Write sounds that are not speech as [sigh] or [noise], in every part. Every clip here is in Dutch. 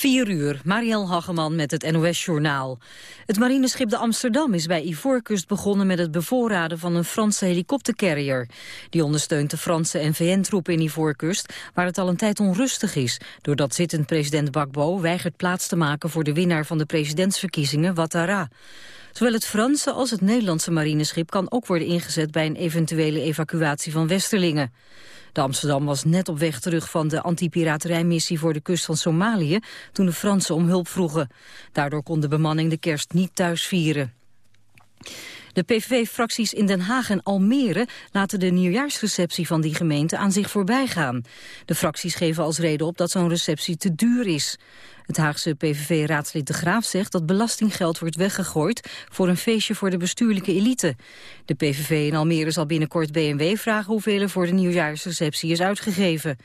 4 uur, Marielle Hageman met het NOS-journaal. Het marineschip de Amsterdam is bij Ivoorkust begonnen met het bevoorraden van een Franse helikoptercarrier. Die ondersteunt de Franse en VN-troepen in Ivoorkust, waar het al een tijd onrustig is, doordat zittend president Bakbo weigert plaats te maken voor de winnaar van de presidentsverkiezingen, Ouattara. Zowel het Franse als het Nederlandse marineschip kan ook worden ingezet bij een eventuele evacuatie van Westerlingen. De Amsterdam was net op weg terug van de antipiraterijmissie voor de kust van Somalië toen de Fransen om hulp vroegen. Daardoor kon de bemanning de kerst niet thuis vieren. De PVV-fracties in Den Haag en Almere laten de nieuwjaarsreceptie van die gemeente aan zich voorbij gaan. De fracties geven als reden op dat zo'n receptie te duur is. Het Haagse PVV-raadslid De Graaf zegt dat belastinggeld wordt weggegooid voor een feestje voor de bestuurlijke elite. De PVV in Almere zal binnenkort BMW vragen hoeveel er voor de nieuwjaarsreceptie is uitgegeven.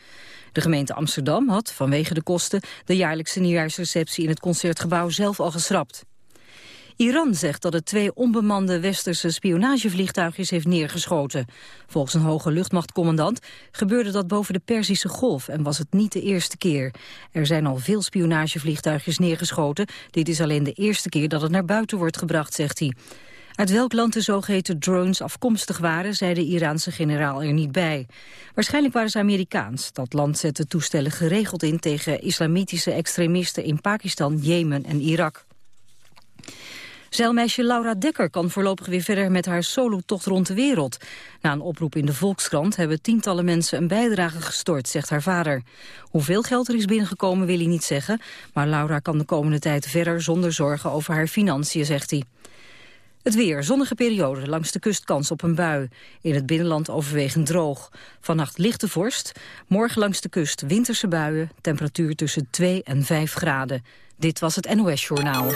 De gemeente Amsterdam had, vanwege de kosten, de jaarlijkse nieuwjaarsreceptie in het Concertgebouw zelf al geschrapt. Iran zegt dat het twee onbemande westerse spionagevliegtuigjes heeft neergeschoten. Volgens een hoge luchtmachtcommandant gebeurde dat boven de Perzische Golf en was het niet de eerste keer. Er zijn al veel spionagevliegtuigjes neergeschoten. Dit is alleen de eerste keer dat het naar buiten wordt gebracht, zegt hij. Uit welk land de zogeheten drones afkomstig waren, zei de Iraanse generaal er niet bij. Waarschijnlijk waren ze Amerikaans. Dat land zette toestellen geregeld in tegen islamitische extremisten in Pakistan, Jemen en Irak. Zeilmeisje Laura Dekker kan voorlopig weer verder met haar solotocht rond de wereld. Na een oproep in de Volkskrant hebben tientallen mensen een bijdrage gestort, zegt haar vader. Hoeveel geld er is binnengekomen wil hij niet zeggen, maar Laura kan de komende tijd verder zonder zorgen over haar financiën, zegt hij. Het weer, zonnige periode, langs de kust kans op een bui. In het binnenland overwegend droog. Vannacht lichte vorst, morgen langs de kust winterse buien... temperatuur tussen 2 en 5 graden. Dit was het NOS Journaal.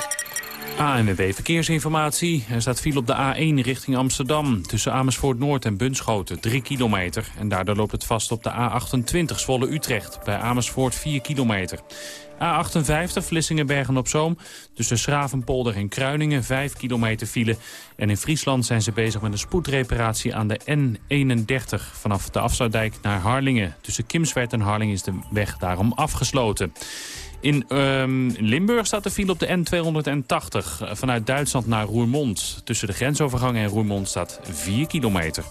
ANWB Verkeersinformatie. Er staat file op de A1 richting Amsterdam. Tussen Amersfoort Noord en Bunschoten 3 kilometer. En daardoor loopt het vast op de A28 Zwolle-Utrecht. Bij Amersfoort 4 kilometer. A58 Vlissingen-Bergen-op-Zoom. Tussen Schravenpolder en Kruiningen 5 kilometer file. En in Friesland zijn ze bezig met een spoedreparatie aan de N31. Vanaf de afsluitdijk naar Harlingen. Tussen Kimswert en Harlingen is de weg daarom afgesloten. In um, Limburg staat de file op de N280 eh, vanuit Duitsland naar Roermond. Tussen de grensovergang en Roermond staat 4 kilometer.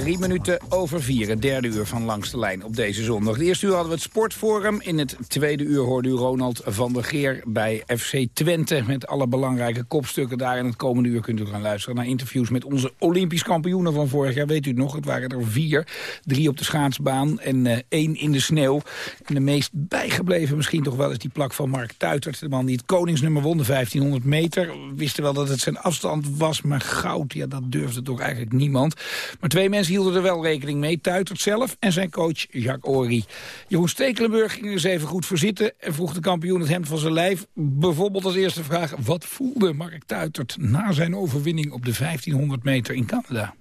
Drie minuten over vier, het derde uur van Langs de Lijn op deze zondag. De eerste uur hadden we het Sportforum. In het tweede uur hoorde u Ronald van der Geer bij FC Twente... met alle belangrijke kopstukken daar. En het komende uur kunt u gaan luisteren naar interviews... met onze Olympisch kampioenen van vorig jaar. Weet u nog, het waren er vier. Drie op de schaatsbaan en uh, één in de sneeuw. En de meest bijgebleven misschien toch wel is die plak van Mark Tuitert. De man die het koningsnummer won, de 1500 meter. Wisten wel dat het zijn afstand was, maar goud, ja, dat durfde toch eigenlijk niemand. Maar twee mensen hielden er wel rekening mee. Tuitert zelf en zijn coach Jacques Ory. Jeroen Stekelenburg ging er eens even goed voor zitten... en vroeg de kampioen het hemd van zijn lijf. Bijvoorbeeld als eerste vraag... wat voelde Mark Tuitert na zijn overwinning op de 1500 meter in Canada?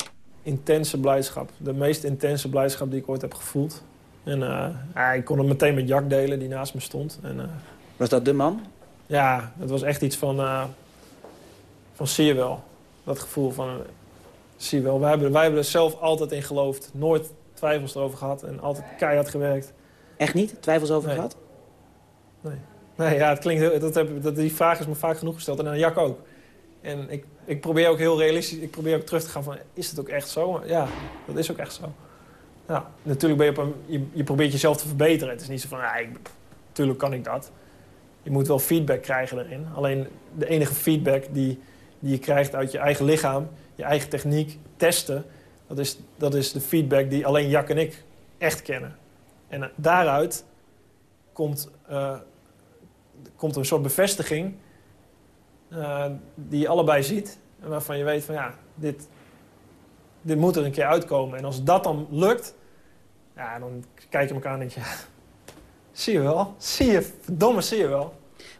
Intense blijdschap. De meest intense blijdschap die ik ooit heb gevoeld. En uh, ik kon het meteen met Jack delen, die naast me stond. En, uh, was dat de man? Ja, het was echt iets van... Uh, van zie je wel. Dat gevoel van zie je wel. Wij hebben, wij hebben er zelf altijd in geloofd. Nooit twijfels erover gehad en altijd keihard gewerkt. Echt niet? Twijfels over gehad? Nee. Nee, ja, het klinkt dat heb, dat, die vraag is me vaak genoeg gesteld. En aan Jack ook. En ik, ik probeer ook heel realistisch, ik probeer ook terug te gaan van, is het ook echt zo? Ja, dat is ook echt zo. Ja, natuurlijk ben je, op een, je, je probeert jezelf te verbeteren. Het is niet zo van, ja, ik, natuurlijk kan ik dat. Je moet wel feedback krijgen erin. Alleen de enige feedback die, die je krijgt uit je eigen lichaam je eigen techniek testen... Dat is, dat is de feedback die alleen Jack en ik echt kennen. En eh, daaruit komt, uh, komt een soort bevestiging uh, die je allebei ziet. En waarvan je weet van ja, dit, dit moet er een keer uitkomen. En als dat dan lukt, ja, dan kijk je elkaar en denk je... Ja, [laughs] zie je wel, zie je, verdomme zie je wel.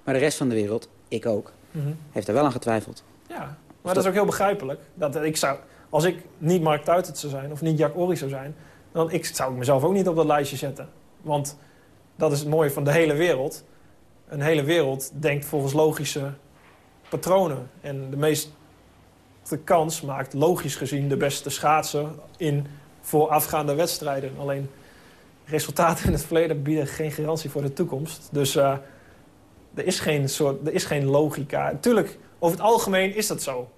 Maar de rest van de wereld, ik ook, mm heeft er wel aan getwijfeld. Ja, maar dat is ook heel begrijpelijk. Dat ik zou, als ik niet Mark Tuitert zou zijn of niet Jack Ori zou zijn... dan ik, zou ik mezelf ook niet op dat lijstje zetten. Want dat is het mooie van de hele wereld. Een hele wereld denkt volgens logische patronen. En de meest de kans maakt logisch gezien de beste schaatser in voorafgaande wedstrijden. Alleen resultaten in het verleden bieden geen garantie voor de toekomst. Dus uh, er, is geen soort, er is geen logica. Tuurlijk, over het algemeen is dat zo.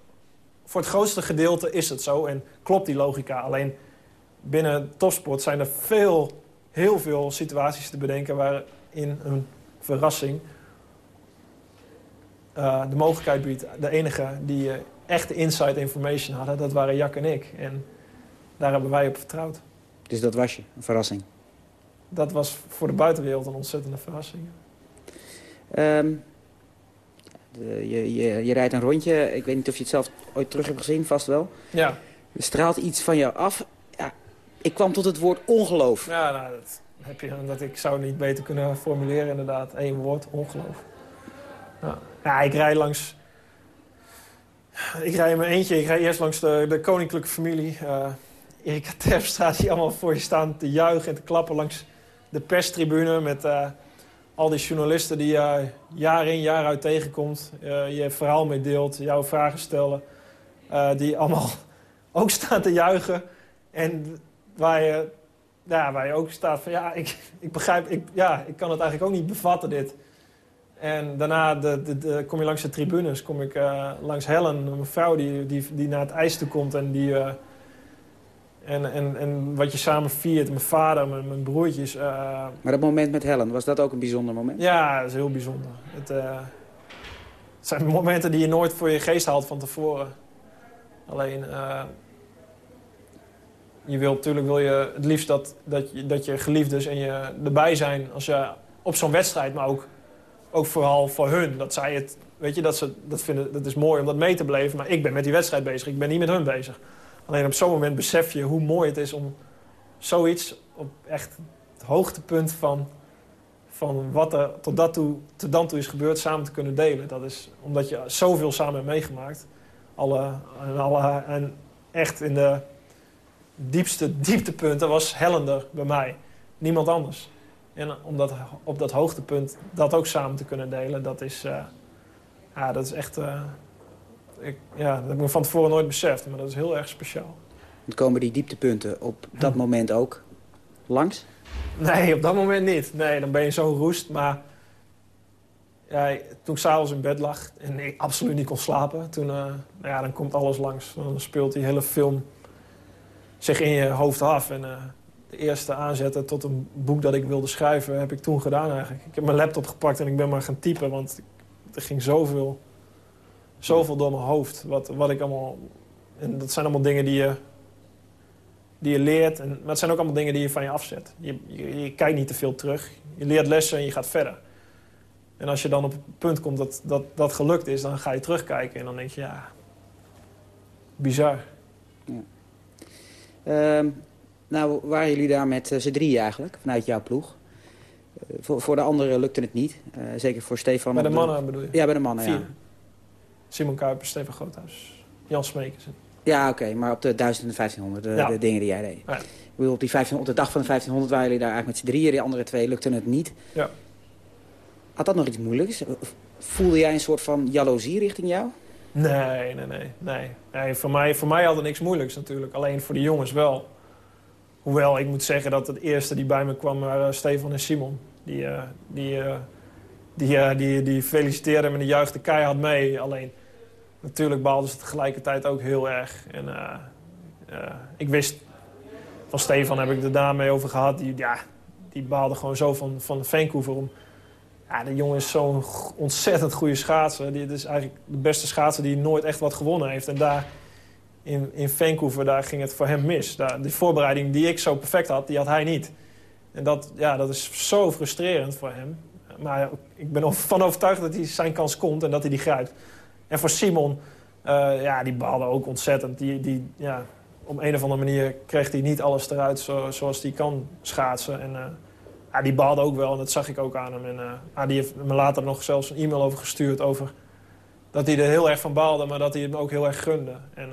Voor het grootste gedeelte is het zo en klopt die logica. Alleen binnen topsport zijn er veel, heel veel situaties te bedenken... waarin een verrassing uh, de mogelijkheid biedt. De enige die uh, echte inside information hadden, dat waren Jack en ik. En daar hebben wij op vertrouwd. Dus dat was je, een verrassing? Dat was voor de buitenwereld een ontzettende verrassing. Um, de, je, je, je, rijdt een rondje. Ik weet niet of je het zelf ooit terug hebt gezien, vast wel. Ja. Er straalt iets van jou af. Ja, ik kwam tot het woord ongeloof. Ja, nou, dat, heb je, dat ik zou niet beter kunnen formuleren inderdaad. Eén woord, ongeloof. Ja. ja, ik rij langs... Ik rij in mijn eentje. Ik rij eerst langs de, de koninklijke familie. Uh, Erika Terpstra, die allemaal voor je staan te juichen en te klappen langs de perstribune... met uh, al die journalisten die je jaar in jaar uit tegenkomt. Uh, je verhaal mee deelt, jouw vragen stellen. die allemaal [laughs] ook staan te juichen. En waar je ja, waar je ook staat van ja, ik, ik begrijp, ik, ja, ik kan het eigenlijk ook niet bevatten dit. En daarna de, de, de, kom je langs de tribunes, kom ik uh, langs Helen, een vrouw die, die, die naar het ijs toe komt en die... en, en, en wat je samen viert, mijn vader, mijn, mijn broertjes. Uh, maar dat moment met Helen, was dat ook een bijzonder moment? Ja, dat is heel bijzonder. Het, het zijn momenten die je nooit voor je geest haalt van tevoren. Alleen, je wil, natuurlijk wil je het liefst dat, dat, je, dat je geliefdes en je erbij zijn als je op zo'n wedstrijd, maar ook, ook vooral voor hun. Dat zij het, weet je, dat ze dat vinden, dat is mooi om dat mee te beleven, maar ik ben met die wedstrijd bezig, ik ben niet met hun bezig. Alleen op zo'n moment besef je hoe mooi het is om zoiets op echt het hoogtepunt van, van wat er tot, dat toe, tot dan toe is gebeurd samen te kunnen delen. Dat is omdat je zoveel samen hebt meegemaakt. Alle, en, alle, en echt in de diepste dieptepunten was Hellender bij mij. Niemand anders. En om dat, op dat hoogtepunt dat ook samen te kunnen delen, dat is, uh, ja, dat is echt... Uh, ik, ja, dat heb ik van tevoren nooit beseft, maar dat is heel erg speciaal. En komen die dieptepunten op dat moment ook langs? Nee, op dat moment niet. Nee, dan ben je zo roest. Maar ja, toen ik s'avonds in bed lag en ik absoluut niet kon slapen... toen uh, ja, dan komt alles langs. Dan speelt die hele film zich in je hoofd af. En uh, de eerste aanzetten tot een boek dat ik wilde schrijven heb ik toen gedaan eigenlijk. Ik heb mijn laptop gepakt en ik ben maar gaan typen. Want er ging zoveel, zoveel door mijn hoofd. Wat, wat ik allemaal... En dat zijn allemaal dingen die je, die je leert. En, maar het zijn ook allemaal dingen die je van je afzet. Je, je, je kijkt niet te veel terug. Je leert lessen en je gaat verder. En als je dan op het punt komt dat, dat dat gelukt is, dan ga je terugkijken. En dan denk je, ja, bizar. Ja. Uh, nou, waren jullie daar met uh, z'n drieën eigenlijk, vanuit jouw ploeg? Uh, voor, voor de anderen lukte het niet. Uh, zeker voor Stefan. Bij de mannen bedoel je? Ja, bij de mannen, Vier. ja. Simon Kuipers, Stefan Groothuis, Jan Smeekers. Ja, oké, okay, maar op de 1000 en 1500, de, ja. de dingen die jij deed. Ja. Ik bedoel, op, die 1500, op de dag van de 1500 waren jullie daar eigenlijk met z'n drieën. De andere twee lukte het niet. Ja. Had dat nog iets moeilijks? Voelde jij een soort van jaloezie richting jou? Nee, nee, nee. nee. nee voor, mij, voor mij had het niks moeilijks natuurlijk. Alleen voor de jongens wel. Hoewel, ik moet zeggen dat het eerste die bij me kwam waren Stefan en Simon. Die, uh, die, uh, die, die, die feliciteerden me en die juichten keihard mee. Alleen, natuurlijk baalden ze tegelijkertijd ook heel erg. En ik wist, van Stefan heb ik het daarmee over gehad. Die, ja, die baalde gewoon zo van, van Vancouver om ja, de jongen is zo'n ontzettend goede schaatser. Die is eigenlijk de beste schaatser die nooit echt wat gewonnen heeft. En daar in, in Vancouver, daar ging het voor hem mis. Daar, die voorbereiding die ik zo perfect had, die had hij niet. En dat, ja, dat is zo frustrerend voor hem. Maar ik ben ervan overtuigd dat hij zijn kans komt en dat hij die grijpt. En voor Simon, uh, ja, die baalde ook ontzettend. Die, die, ja, op een of andere manier kreeg hij niet alles eruit zo, zoals hij kan schaatsen. En, uh, ja, die baalde ook wel en dat zag ik ook aan hem. En, uh, die heeft me later nog zelfs een e-mail over gestuurd over dat hij er heel erg van baalde, maar dat hij het me ook heel erg gunde. En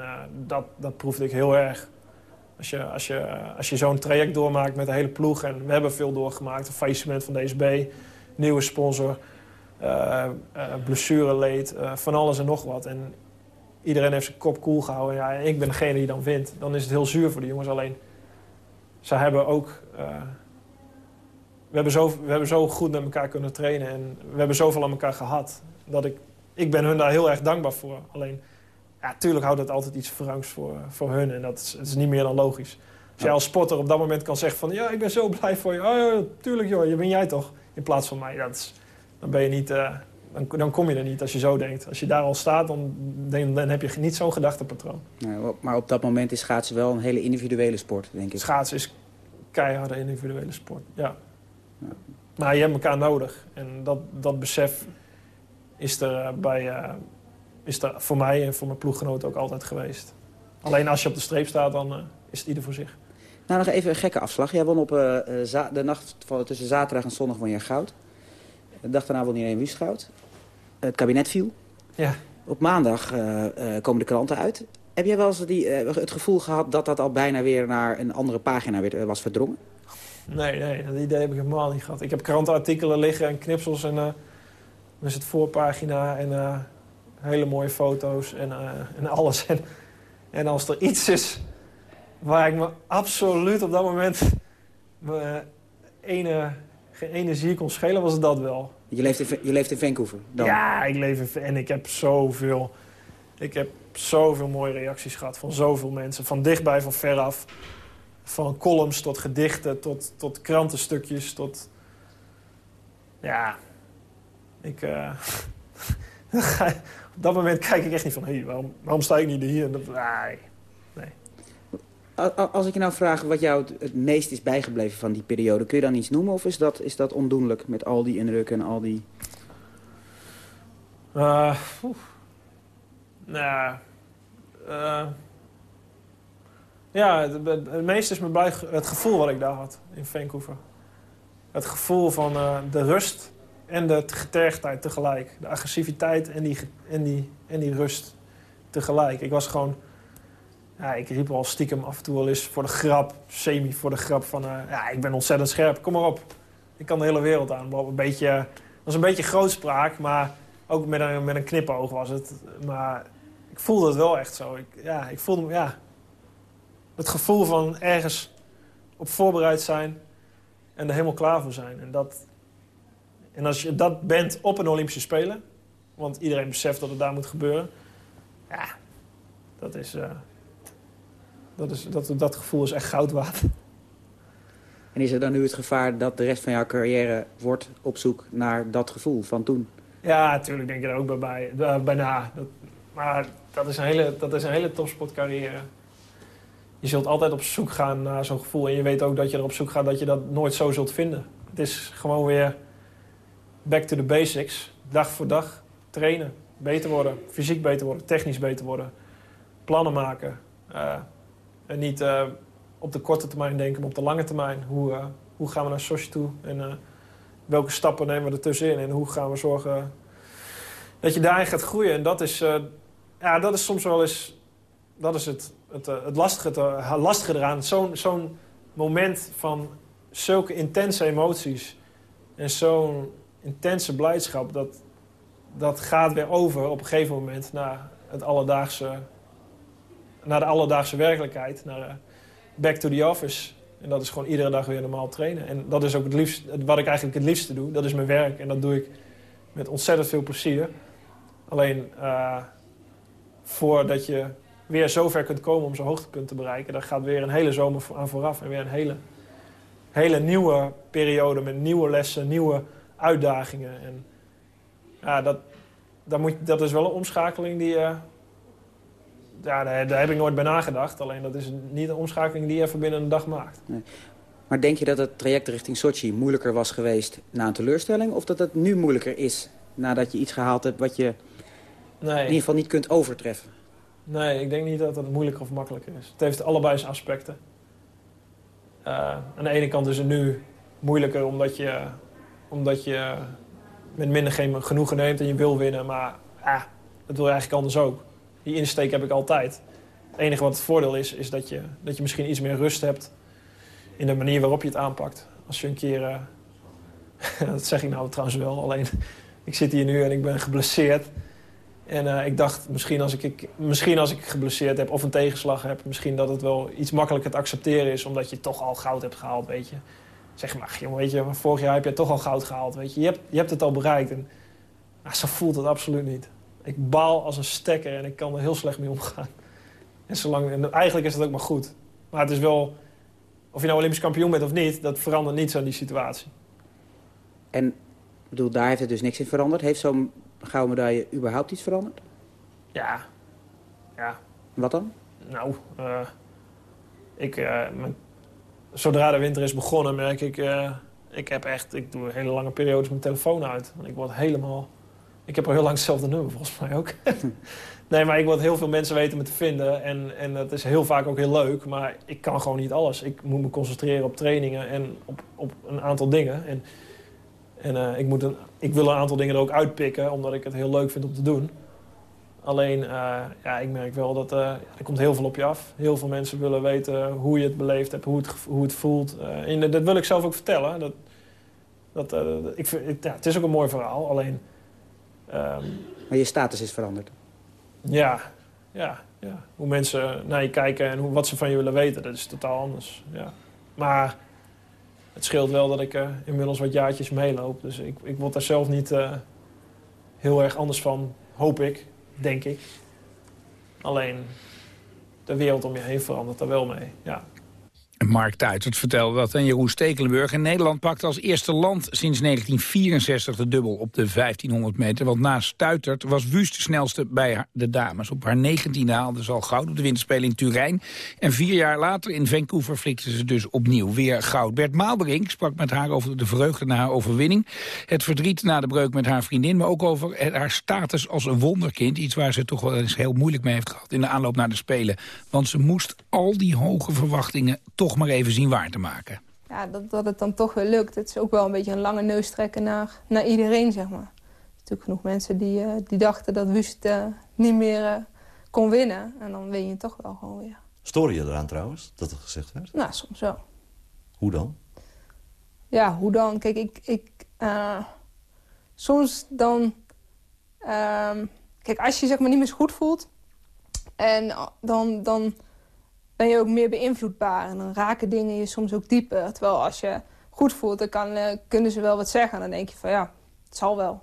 dat, dat proefde ik heel erg. Als je, als je, als je zo'n traject doormaakt met de hele ploeg... en we hebben veel doorgemaakt, een faillissement van DSB... nieuwe sponsor, uh, uh, blessureleed, van alles en nog wat. En iedereen heeft zijn kop koel gehouden. Ja, ik ben degene die dan wint. Dan is het heel zuur voor de jongens. Alleen, ze hebben ook... Uh, we, hebben zo, we hebben zo goed met elkaar kunnen trainen. En we hebben zoveel aan elkaar gehad. Dat ik, ik ben hun daar heel erg dankbaar voor. Alleen, ja, tuurlijk houdt het altijd iets verrangs voor, voor hun. En dat is, is niet meer dan logisch. Als jij als sporter op dat moment kan zeggen van... ja, ik ben zo blij voor je. Oh ja, tuurlijk joh, je ben jij toch. In plaats van mij. Dat is, dan ben je niet... Uh, dan, dan, kom je er niet als je zo denkt. Als je daar al staat, dan, dan, dan heb je niet zo'n gedachtepatroon. Nee, maar op dat moment is schaatsen wel een hele individuele sport, denk ik. Schaatsen is keiharde individuele sport, ja. ja. Maar je hebt elkaar nodig. En dat, dat besef is er, eh, bij, uh, is er voor mij en voor mijn ploeggenoten ook altijd geweest. Alleen als je op de streep staat, dan uh, is het ieder voor zich. Nou, nog even een gekke afslag. Jij won op uh, de nacht van, tussen zaterdag en zondag won je goud. De dag daarna won iedereen Wiesgoud. Het kabinet viel. Ja. Op maandag uh, uh, komen de kranten uit. Heb jij wel eens die, het gevoel gehad dat dat al bijna weer naar een andere pagina weer, was verdrongen? Nee, nee, dat idee heb ik helemaal niet gehad. Ik heb krantenartikelen liggen en knipsels en dan is het voorpagina en hele mooie foto's en, en alles. [laughs] En, en als er iets is waar ik me absoluut op dat moment me ene, geen energie kon schelen, was het dat wel. Je leeft in, je leeft in Vancouver dan? Ja, ik leef in, en ik heb zoveel, ik heb zoveel mooie reacties gehad van zoveel mensen. Van dichtbij, van veraf. Van columns tot gedichten, tot, tot krantenstukjes, tot... Ja, ik... Uh, [laughs] op dat moment kijk ik echt niet van... Hé, hey, waarom, waarom sta ik niet hier? Nee. Als ik je nou vraag wat jou het meest is bijgebleven van die periode... kun je dan iets noemen of is dat, is dat ondoenlijk met al die indrukken en al die... Uh, nou, uh, ja, het, meest is me blij het gevoel wat ik daar had in Vancouver. Het gevoel van uh, de rust en de getergdheid tegelijk. De agressiviteit en die, en, die, en die rust tegelijk. Ik was gewoon ja, ik riep al stiekem af en toe wel eens voor de grap, semi voor de grap van... Uh, ja, ik ben ontzettend scherp, kom maar op. Ik kan de hele wereld aan. Een beetje, was een beetje grootspraak, maar ook met een, met een knipoog was het. Maar ik voelde het wel echt zo. Ik, ja, ik voelde ja, het gevoel van ergens op voorbereid zijn en er helemaal klaar voor zijn. En, dat, en als je dat bent op een Olympische Spelen, want iedereen beseft dat het daar moet gebeuren... Ja, dat is... Uh, dat, is, dat, dat gevoel is echt goud waard. En is er dan nu het gevaar dat de rest van jouw carrière wordt op zoek naar dat gevoel van toen? Ja, natuurlijk denk je er ook bij, bij, bij na. Dat, maar dat is, een hele, dat is een hele topsportcarrière. Je zult altijd op zoek gaan naar zo'n gevoel. En je weet ook dat je er op zoek gaat dat je dat nooit zo zult vinden. Het is gewoon weer back to the basics. Dag voor dag trainen, beter worden, fysiek beter worden, technisch beter worden. Plannen maken. Uh, en niet uh, op de korte termijn denken, maar op de lange termijn. Hoe, uh, hoe gaan we naar Sochi toe? En uh, welke stappen nemen we ertussenin? En hoe gaan we zorgen dat je daarin gaat groeien? En dat is, ja, dat is soms wel eens... Dat is het, het, het lastige, het lastige eraan. Zo'n zo'n moment van zulke intense emoties... en zo'n intense blijdschap... Dat, dat gaat weer over op een gegeven moment naar het alledaagse naar de alledaagse werkelijkheid. Naar uh, back to the office. En dat is gewoon iedere dag weer normaal trainen. En dat is ook het liefst, wat ik eigenlijk het liefste doe. Dat is mijn werk. En dat doe ik met ontzettend veel plezier. Alleen uh, voordat je weer zo ver kunt komen om zo'n hoogtepunt te bereiken... daar gaat weer een hele zomer aan vooraf. En weer een hele, hele nieuwe periode met nieuwe lessen, nieuwe uitdagingen. En ja, dat, dat, moet, dat is wel een omschakeling die, uh, ja, daar, daar, heb ik nooit bij nagedacht. Alleen dat is niet een omschakeling die je even binnen een dag maakt. Nee. Maar denk je dat het traject richting Sochi moeilijker was geweest na een teleurstelling? Of dat het nu moeilijker is nadat je iets gehaald hebt wat je nee. in ieder geval niet kunt overtreffen? Nee, ik denk niet dat het moeilijker of makkelijker is. Het heeft allebei zijn aspecten. Uh, aan de ene kant is het nu moeilijker omdat je, omdat je met minder geen genoegen neemt en je wil winnen. Maar ah, dat wil je eigenlijk anders ook die insteek heb ik altijd. Het enige wat het voordeel is, is dat je, dat je misschien iets meer rust hebt in de manier waarop je het aanpakt. Als je een keer, uh, [laughs] dat zeg ik nou trouwens wel, alleen ik zit hier nu en ik ben geblesseerd. En ik dacht, misschien als ik, misschien als ik geblesseerd heb of een tegenslag heb... misschien dat het wel iets makkelijker te accepteren is... omdat je toch al goud hebt gehaald, weet je. Zeg maar, jongen, weet je, vorig jaar heb je toch al goud gehaald, weet je. Je hebt, je hebt het al bereikt. En nou, zo voelt het absoluut niet. Ik baal als een stekker en ik kan er heel slecht mee omgaan. En, zolang, en eigenlijk is het ook maar goed. Maar het is wel, of je nou Olympisch kampioen bent of niet... dat verandert niets aan die situatie. En bedoel, daar heeft het dus niks in veranderd. Heeft zo'n gouden medaille überhaupt iets veranderd? Ja. ja. Wat dan? Nou, uh, ik, uh, zodra de winter is begonnen merk ik... Uh, ik heb echt, ik doe hele lange periodes mijn telefoon uit. Want ik word helemaal... Ik heb al heel lang hetzelfde nummer, volgens mij ook. [laughs] nee, maar ik word heel veel mensen weten me te vinden. En, en dat is heel vaak ook heel leuk. Maar ik kan gewoon niet alles. Ik moet me concentreren op trainingen en op, op een aantal dingen. En en uh, ik, moet een, ik wil een aantal dingen er ook uitpikken, omdat ik het heel leuk vind om te doen. Alleen, uh, ja, ik merk wel dat uh, er komt heel veel op je af. Heel veel mensen willen weten hoe je het beleefd hebt, hoe het, hoe het voelt. en dat wil ik zelf ook vertellen. Dat, dat, ik, ja, het is ook een mooi verhaal, alleen... Um, maar je status is veranderd? Ja, ja, ja. Hoe mensen naar je kijken en hoe, wat ze van je willen weten, dat is totaal anders. Ja. Maar het scheelt wel dat ik uh, inmiddels wat jaartjes meeloop. Dus ik, ik word daar zelf niet uh, heel erg anders van, hoop ik, denk ik. Alleen de wereld om je heen verandert daar wel mee, ja. Mark Tuitert vertelde dat. En Jeroen Stekelenburg in Nederland pakte als eerste land sinds 1964 de dubbel op de 1500 meter. Want naast Stuitert was Wust de snelste bij de dames. Op haar negentiende haalde ze al goud op de winterspelen in Turijn. En vier jaar later in Vancouver flikte ze dus opnieuw weer goud. Bert Maalberink sprak met haar over de vreugde na haar overwinning. Het verdriet na de breuk met haar vriendin. Maar ook over haar status als een wonderkind. Iets waar ze toch wel eens heel moeilijk mee heeft gehad in de aanloop naar de Spelen. Want ze moest al die hoge verwachtingen toch maar even zien waar te maken. Ja, dat, dat het dan toch weer lukt. Het is ook wel een beetje een lange neus trekken naar, naar iedereen, zeg maar. Er zijn natuurlijk genoeg mensen die, uh, die dachten dat Wust uh, niet meer uh, kon winnen. En dan win je toch wel gewoon weer. Stoor je eraan trouwens, dat het gezegd werd? Nou, soms wel. Hoe dan? Ja, hoe dan? Kijk, ik... ik soms dan... Ehm, kijk, als je zeg maar niet meer zo goed voelt... en dan... dan ben je ook meer beïnvloedbaar. En dan raken dingen je soms ook dieper. Terwijl als je goed voelt, dan kan, uh, kunnen ze wel wat zeggen. En dan denk je van ja, het zal wel.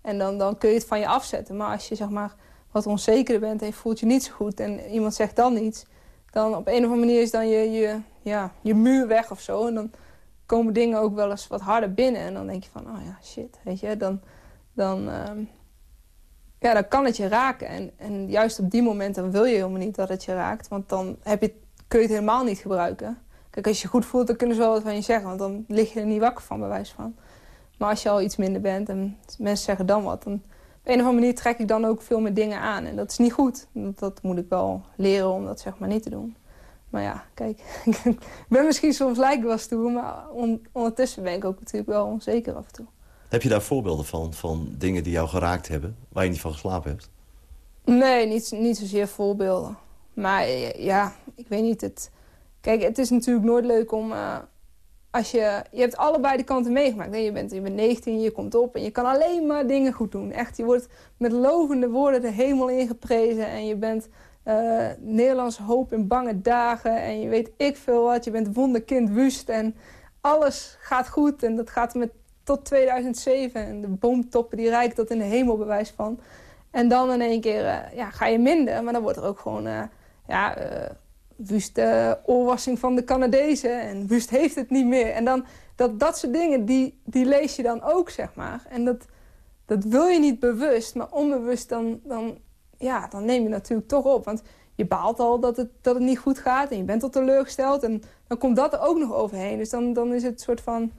En dan, dan kun je het van je afzetten. Maar als je zeg maar wat onzekerder bent en je voelt je niet zo goed... en iemand zegt dan iets, dan op een of andere manier is dan je, je, ja, je muur weg of zo. En dan komen dingen ook wel eens wat harder binnen. En dan denk je van, oh ja, shit, weet je. Dan, dan, um, ja, dan kan het je raken. En, en juist op die momenten wil je helemaal niet dat het je raakt. Want dan heb je, kun je het helemaal niet gebruiken. Kijk, als je je goed voelt, dan kunnen ze wel wat van je zeggen. Want dan lig je er niet wakker van, bij wijze van. Maar als je al iets minder bent en mensen zeggen dan wat... dan op een of andere manier trek ik dan ook veel meer dingen aan. En dat is niet goed. Dat, dat moet ik wel leren om dat zeg maar niet te doen. Maar ja, kijk, [laughs] ik ben misschien soms lijkt wel stoer... maar ondertussen ben ik ook natuurlijk wel onzeker af en toe. Heb je daar voorbeelden van, van dingen die jou geraakt hebben... waar je niet van geslapen hebt? Nee, niet, niet zozeer voorbeelden. Maar eh, ja, ik weet niet. Het... Kijk, het is natuurlijk nooit leuk om... Uh, als je, je hebt allebei de kanten meegemaakt. Nee, je, bent, je bent 19, je komt op en je kan alleen maar dingen goed doen. Echt, je wordt met lovende woorden de hemel ingeprezen. En je bent uh, Nederlandse hoop in bange dagen. En je weet ik veel wat. Je bent wonderkind wust. En alles gaat goed. En dat gaat met tot 2007. En de boomtoppen die rijken tot in de hemel bewijs van. En dan in één keer uh, ja, ga je minder. Maar dan wordt er ook gewoon uh, ja, uh, wust oorwassing van de Canadezen. En wust heeft het niet meer. En dan dat, dat soort dingen, die, die lees je dan ook, zeg maar. En dat, dat wil je niet bewust, maar onbewust dan, dan, ja, dan neem je natuurlijk toch op. Want je baalt al dat het, dat het niet goed gaat en je bent al teleurgesteld. En dan komt dat er ook nog overheen. Dus dan, dan is het soort van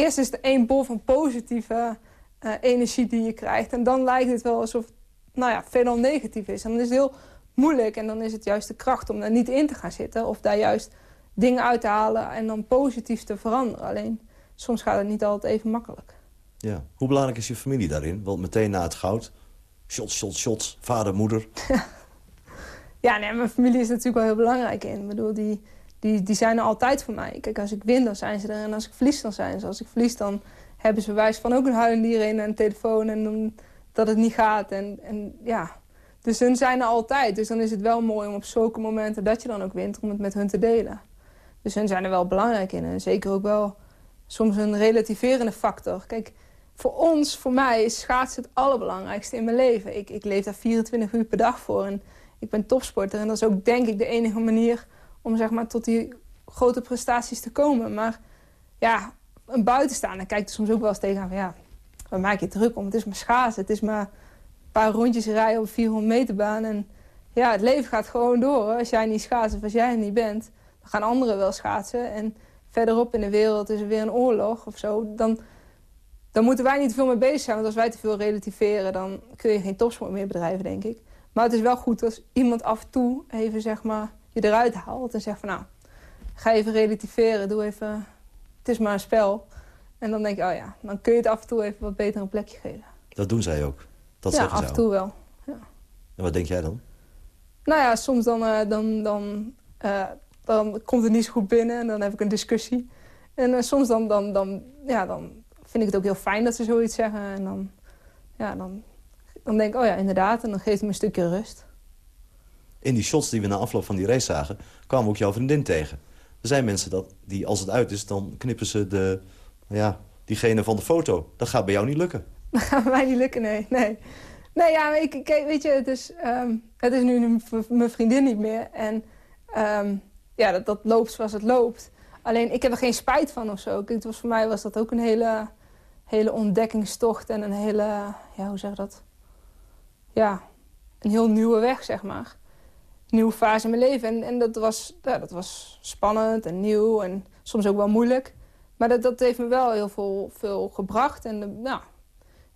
Eerst is er één bol van positieve uh, energie die je krijgt. En dan lijkt het wel alsof het nou ja, veelal negatief is. En dan is het heel moeilijk. En dan is het juist de kracht om daar niet in te gaan zitten. Of daar juist dingen uit te halen en dan positief te veranderen. Alleen soms gaat het niet altijd even makkelijk. Ja. Hoe belangrijk is je familie daarin? Want meteen na het goud, shots, shots, shots, vader, moeder. [laughs] ja, nee, mijn familie is natuurlijk wel heel belangrijk in. Ik bedoel, die, die, die zijn er altijd voor mij. Kijk, als ik win, dan zijn ze er. En als ik verlies, dan zijn ze. Als ik verlies, dan hebben ze wijs van ook een huilendier in en een telefoon. En dan, dat het niet gaat. En, en ja, dus hun zijn er altijd. Dus dan is het wel mooi om op zulke momenten dat je dan ook wint... om het met hun te delen. Dus hun zijn er wel belangrijk in. En zeker ook wel soms een relativerende factor. Kijk, voor ons, voor mij, is schaatsen het allerbelangrijkste in mijn leven. Ik, ik leef daar 24 uur per dag voor. En ik ben topsporter. En dat is ook, denk ik, de enige manier om zeg maar, tot die grote prestaties te komen. Maar ja, een buitenstaander kijkt er soms ook wel eens tegenaan van... ja, waar maak je druk om? Het is maar schaatsen. Het is maar een paar rondjes rijden op een 400 meter baan. En ja, het leven gaat gewoon door. Als jij niet schaatsen of als jij niet bent... dan gaan anderen wel schaatsen. En verderop in de wereld is er weer een oorlog of zo. Dan, dan moeten wij niet te veel mee bezig zijn. Want als wij te veel relativeren... dan kun je geen topsport meer bedrijven, denk ik. Maar het is wel goed als iemand af en toe even zeg maar, je eruit haalt... en zegt van nou, ga even relativeren, doe even... het is maar een spel... En dan denk je, oh ja, dan kun je het af en toe even wat beter een plekje geven. Dat doen zij ook? Dat ja, af en toe wel. Ja. En wat denk jij dan? Nou ja, soms dan, uh, dan, dan, uh, dan komt het niet zo goed binnen en dan heb ik een discussie. En uh, soms dan, dan, dan, ja, dan vind ik het ook heel fijn dat ze zoiets zeggen. En dan, ja, dan, dan denk ik, oh ja, inderdaad. En dan geeft het me een stukje rust. In die shots die we na afloop van die race zagen... kwamen ook jouw vriendin tegen. Er zijn mensen dat, die, als het uit is, dan knippen ze de ja, diegene van de foto. Dat gaat bij jou niet lukken. [laughs] Dat gaat bij mij niet lukken, nee. Nee, nee ja, ik, weet je, het is, ehm, het is nu mijn vriendin niet meer. En um, ja, dat, dat loopt zoals het loopt. Alleen, ik heb er geen spijt van of zo. Was, voor mij was dat ook een hele, hele ontdekkingstocht en een hele, ja, hoe zeg je dat? Ja, een heel nieuwe weg, zeg maar. Nieuwe fase in mijn leven. En, en dat, was, ja, dat was spannend en nieuw en soms ook wel moeilijk. Maar dat, dat heeft me wel heel veel, veel gebracht. En de, nou,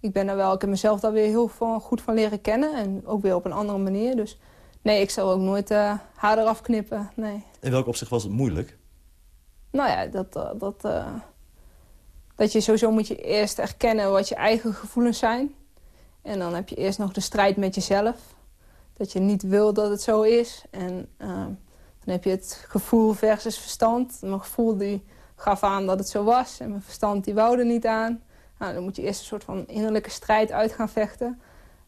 ik ben er wel, ik heb mezelf daar weer heel van, goed van leren kennen. En ook weer op een andere manier. Dus nee, ik zal ook nooit uh, haar eraf knippen. Nee. In welk opzicht was het moeilijk? Nou ja, dat, uh, dat, uh, dat je sowieso moet je eerst erkennen wat je eigen gevoelens zijn. En dan heb je eerst nog de strijd met jezelf. Dat je niet wil dat het zo is. En dan heb je het gevoel versus verstand. Mijn gevoel die gaf aan dat het zo was. En mijn verstand die wou er niet aan. Nou, dan moet je eerst een soort van innerlijke strijd uit gaan vechten.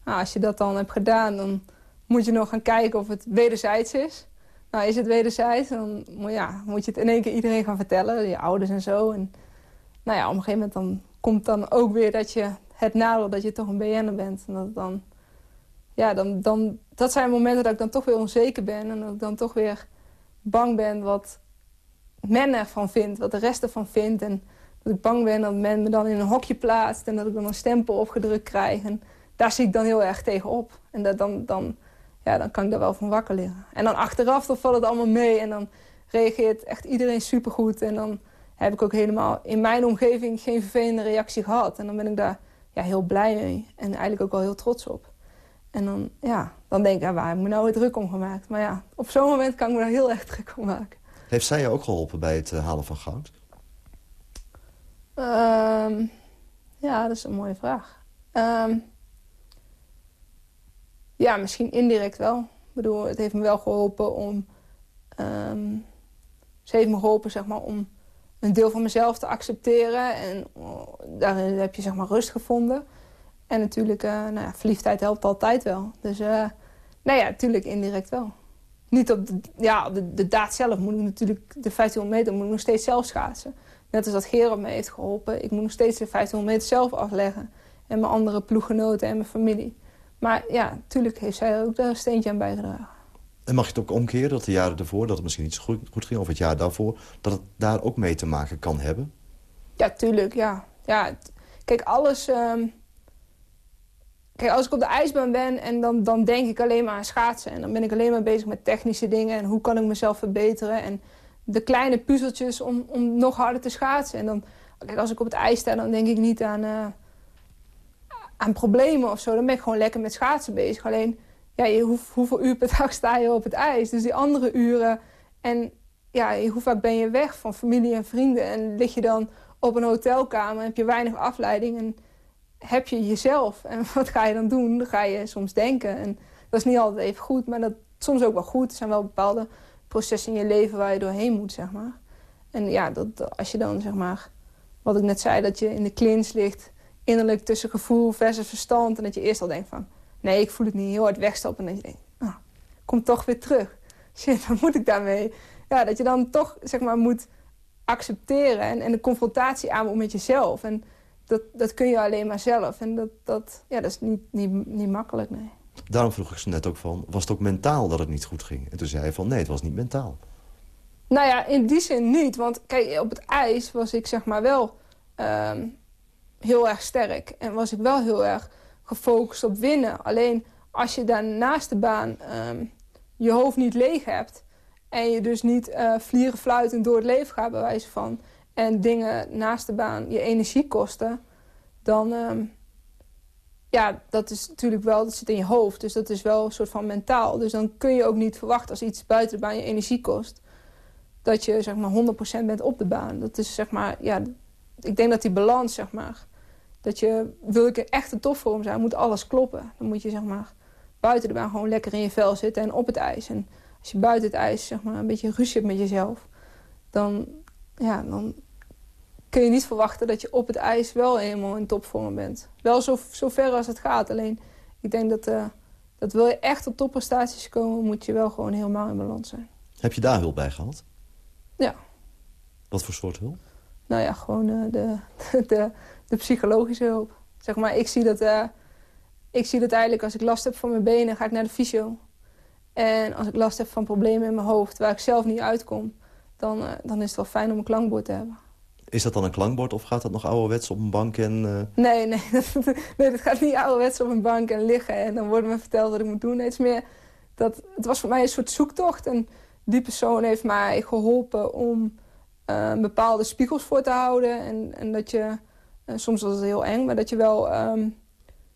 Nou, als je dat dan hebt gedaan, dan moet je nog gaan kijken of het wederzijds is. Nou, is het wederzijds, dan ja, moet je het in één keer iedereen gaan vertellen. Je ouders en zo. En nou ja, op een gegeven moment dan komt dan ook weer dat je het nadeel dat je toch een BN'er bent. En dat dan, ja, dan, dan, dat zijn momenten dat ik dan toch weer onzeker ben. En dat ik dan toch weer bang ben wat men ervan vindt, wat de rest ervan vindt. En dat ik bang ben dat men me dan in een hokje plaatst... en dat ik dan een stempel opgedrukt krijg. En daar zie ik dan heel erg tegen op. En dat dan, dan, ja, dan kan ik daar wel van wakker liggen. En dan achteraf dan valt het allemaal mee en dan reageert echt iedereen supergoed. En dan heb ik ook helemaal in mijn omgeving geen vervelende reactie gehad. En dan ben ik daar ja, heel blij mee en eigenlijk ook wel heel trots op. En dan, ja, dan denk ik, waar heb ik me nou weer druk om gemaakt? Maar ja, op zo'n moment kan ik me daar heel erg druk om maken. Heeft zij je ook geholpen bij het eh, halen van goud? Ehm, ja, dat is een mooie vraag. Um, ja, misschien indirect wel. Ik bedoel, het heeft me wel geholpen om... Um, ze heeft me geholpen, zeg maar, om een deel van mezelf te accepteren. En oh, daarin heb je, zeg maar, rust gevonden. En natuurlijk, uh, nou ja, verliefdheid helpt altijd wel. Dus, uh, nou ja, natuurlijk indirect wel niet op de, ja, de, de daad zelf moet ik natuurlijk de 1500 meter moet ik nog steeds zelf schaatsen. Net als dat Gerard me heeft geholpen. Ik moet nog steeds de 1500 meter zelf afleggen. En mijn andere ploeggenoten en mijn familie. Maar ja, natuurlijk heeft zij ook daar een steentje aan bijgedragen. En mag je het ook omkeren dat de jaren ervoor, dat het misschien niet zo goed, goed ging... of het jaar daarvoor, dat het daar ook mee te maken kan hebben? Ja, tuurlijk, ja. ja kijk, alles... Ehm, Kijk, als ik op de ijsbaan ben en dan, dan denk ik alleen maar aan schaatsen. En dan ben ik alleen maar bezig met technische dingen en hoe kan ik mezelf verbeteren. En de kleine puzzeltjes om, om nog harder te schaatsen. En dan, kijk, als ik op het ijs sta, dan denk ik niet aan, uh, aan problemen of zo. Dan ben ik gewoon lekker met schaatsen bezig. Alleen, ja, je, hoe, hoeveel uur per dag sta je op het ijs? Dus die andere uren. En ja, hoe vaak ben je weg van familie en vrienden? En lig je dan op een hotelkamer, heb je weinig afleiding... En, heb je jezelf. En [laughs] wat ga je dan doen? Dan ga je soms denken. En dat is niet altijd even goed, maar dat soms ook wel goed. Er zijn wel bepaalde processen in je leven waar je doorheen moet, zeg maar. En ja, dat, als je dan, zeg maar, wat ik net zei, dat je in de klins ligt innerlijk tussen gevoel versus verstand. En dat je eerst al denkt van, nee, ik voel het niet heel hard wegstappen. En dat je denkt, ah, kom toch weer terug. [laughs] Shit, wat moet ik daarmee? Ja, dat je dan toch, zeg maar, moet accepteren en, en de confrontatie aan met jezelf. En dat, dat kun je alleen maar zelf. En dat, dat, ja, dat is niet, niet, niet makkelijk, nee. Daarom vroeg ik ze net ook van, was het ook mentaal dat het niet goed ging? En toen zei hij van, nee, het was niet mentaal. Nou ja, in die zin niet. Want kijk, op het ijs was ik zeg maar wel ehm, heel erg sterk. En was ik wel heel erg gefocust op winnen. Alleen als je daar naast de baan ehm, je hoofd niet leeg hebt... en je dus niet uh, vliegen fluitend door het leven gaat, bij wijze van... en dingen naast de baan je energie kosten... dan, ehm, ja, dat is natuurlijk wel, dat zit in je hoofd. Dus dat is wel een soort van mentaal. Dus dan kun je ook niet verwachten als iets buiten de baan je energie kost... dat je zeg maar 100% bent op de baan. Dat is zeg maar, ja, ik denk dat die balans, zeg maar... dat je, wil ik een echte topvorm zijn, moet alles kloppen. Dan moet je zeg maar buiten de baan gewoon lekker in je vel zitten en op het ijs. En als je buiten het ijs zeg maar een beetje ruzie hebt met jezelf... dan, ja, dan kun je niet verwachten dat je op het ijs wel helemaal in topvorm bent. Wel zo, zo ver als het gaat. Alleen, ik denk dat, uh, dat wil je echt op topprestaties komen... moet je wel gewoon helemaal in balans zijn. Heb je daar hulp bij gehad? Ja. Wat voor soort hulp? Nou ja, gewoon uh, de, [laughs] de, de, psychologische hulp. Zeg maar, ik zie dat... Uh, ik zie dat eigenlijk als ik last heb van mijn benen, ga ik naar de fysio. En als ik last heb van problemen in mijn hoofd waar ik zelf niet uitkom... dan, dan is het wel fijn om een klankbord te hebben. Is dat dan een klankbord of gaat dat nog ouderwets op een bank? En, uh... Nee, nee, [laughs] nee, dat gaat niet ouderwets op een bank en liggen. En dan wordt me verteld wat ik moet doen. Is meer dat, het was voor mij een soort zoektocht. En die persoon heeft mij geholpen om uh, bepaalde spiegels voor te houden. En, en dat je, uh, soms was het heel eng, maar dat je wel um,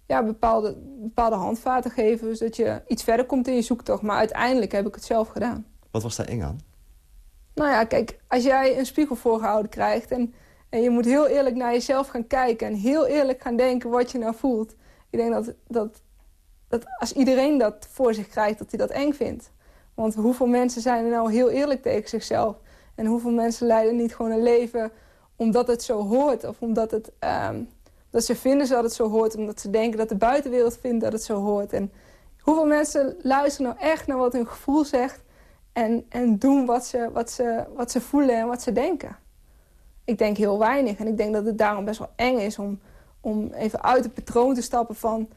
ja, bepaalde, bepaalde handvaten geven. Dus dat je iets verder komt in je zoektocht. Maar uiteindelijk heb ik het zelf gedaan. Wat was daar eng aan? Nou ja, kijk, als jij een spiegel voorgehouden krijgt... En, en je moet heel eerlijk naar jezelf gaan kijken... en heel eerlijk gaan denken wat je nou voelt... ik denk dat, dat, dat als iedereen dat voor zich krijgt, dat hij dat eng vindt. Want hoeveel mensen zijn er nou heel eerlijk tegen zichzelf? En hoeveel mensen leiden niet gewoon een leven omdat het zo hoort... of omdat het, um, dat ze vinden dat het zo hoort... omdat ze denken dat de buitenwereld vindt dat het zo hoort. En hoeveel mensen luisteren nou echt naar wat hun gevoel zegt... En, en doen wat ze, wat, ze, wat ze voelen en wat ze denken. Ik denk heel weinig. En ik denk dat het daarom best wel eng is om, om even uit het patroon te stappen van...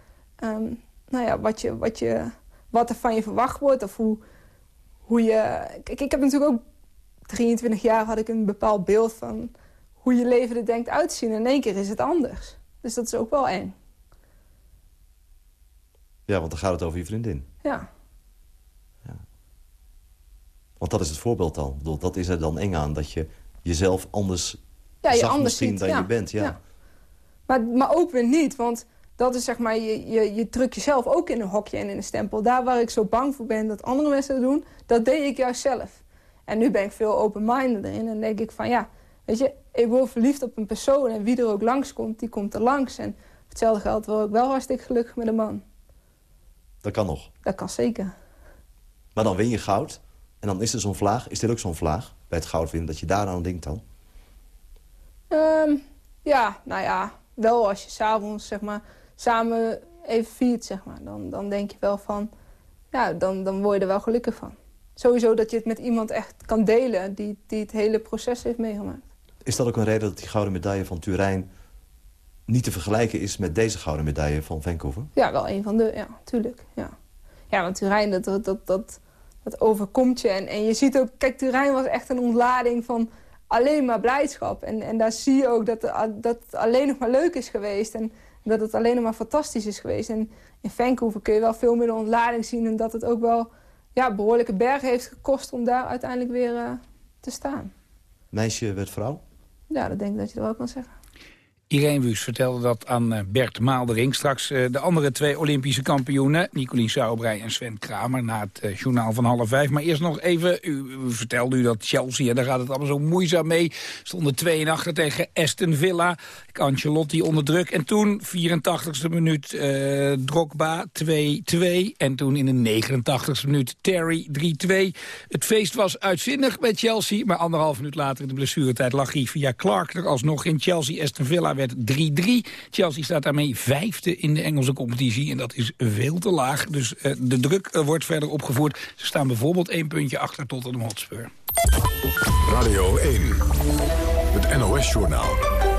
Um, nou ja, wat, je, wat, je, wat er van je verwacht wordt. Of hoe, hoe je... Kijk, ik heb natuurlijk ook 23 jaar had ik een bepaald beeld van hoe je leven er denkt uit te zien. En in één keer is het anders. Dus dat is ook wel eng. Ja, want dan gaat het over je vriendin. Ja. Want dat is het voorbeeld dan. Bedoel, dat is er dan eng aan, dat je jezelf anders ja, je zag anders zien dan je bent. Ja. Maar, maar ook weer niet, want dat is zeg maar, je, je, je drukt jezelf ook in een hokje en in een stempel. Daar waar ik zo bang voor ben dat andere mensen dat doen, dat deed ik juist zelf. En nu ben ik veel open-minded erin en denk ik van ja, weet je, ik word verliefd op een persoon en wie er ook langskomt, die komt er langs. En hetzelfde geldt wil ik wel hartstikke gelukkig met een man. Dat kan nog? Dat kan zeker. Maar dan win je goud en dan is er zo'n vlaag. Is dit ook zo'n vlaag bij het goudwinnen, dat je daaraan denkt dan? Um, ja, nou ja, wel als je s'avonds zeg maar, samen even viert, zeg maar. Dan, dan denk je wel van, ja, dan, dan word je er wel gelukkig van. Sowieso dat je het met iemand echt kan delen die, die het hele proces heeft meegemaakt. Is dat ook een reden dat die gouden medaille van Turijn niet te vergelijken is met deze gouden medaille van Vancouver? Ja, wel een van de, ja, tuurlijk. Ja, ja want Turijn, dat, dat, dat, dat overkomt je. En, en je ziet ook, kijk, Turijn was echt een ontlading van alleen maar blijdschap. En, en daar zie je ook dat, dat het alleen nog maar leuk is geweest. En dat het alleen nog maar fantastisch is geweest. En in Vancouver kun je wel veel meer de ontlading zien. En dat het ook wel ja, behoorlijke bergen heeft gekost om daar uiteindelijk weer uh, te staan. Meisje werd vrouw? Ja, dat denk ik dat je er wel kan zeggen. Irene Wus vertelde dat aan eh, Bert Maaldering. Straks eh, de andere twee Olympische kampioenen, Nicolien Sauerbrei en Sven Kramer, na het eh, journaal van half vijf. Maar eerst nog even, u, vertelde u dat Chelsea, daar gaat het allemaal zo moeizaam mee. Stonden 2 in achter tegen Aston Villa. Ancelotti onder druk. En toen, 84ste minuut, uh, Drogba 2-2. En toen in de 89ste minuut Terry 3-2. Het feest was uitzinnig met Chelsea. Maar anderhalf minuut later in de blessuretijd lag hij via Clark er alsnog in Chelsea. Aston Villa werd werd 3-3. Chelsea staat daarmee vijfde in de Engelse competitie en dat is veel te laag. Dus uh, de druk uh, wordt verder opgevoerd. Ze staan bijvoorbeeld één puntje achter tot een Hotspur. Radio 1, het NOS-journaal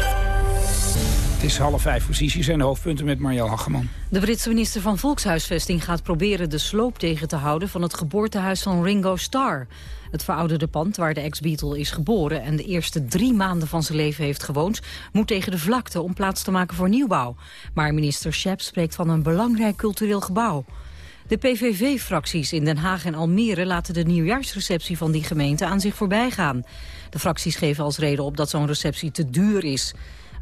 is half vijf precies. Hier zijn hoofdpunten met Marjel Hageman. De Britse minister van Volkshuisvesting gaat proberen de sloop tegen te houden... van het geboortehuis van Ringo Starr. Het verouderde pand waar de ex-Beatle is geboren... en de eerste drie maanden van zijn leven heeft gewoond... moet tegen de vlakte om plaats te maken voor nieuwbouw. Maar minister Shep spreekt van een belangrijk cultureel gebouw. De PVV-fracties in Den Haag en Almere laten de nieuwjaarsreceptie van die gemeente aan zich voorbij gaan. De fracties geven als reden op dat zo'n receptie te duur is.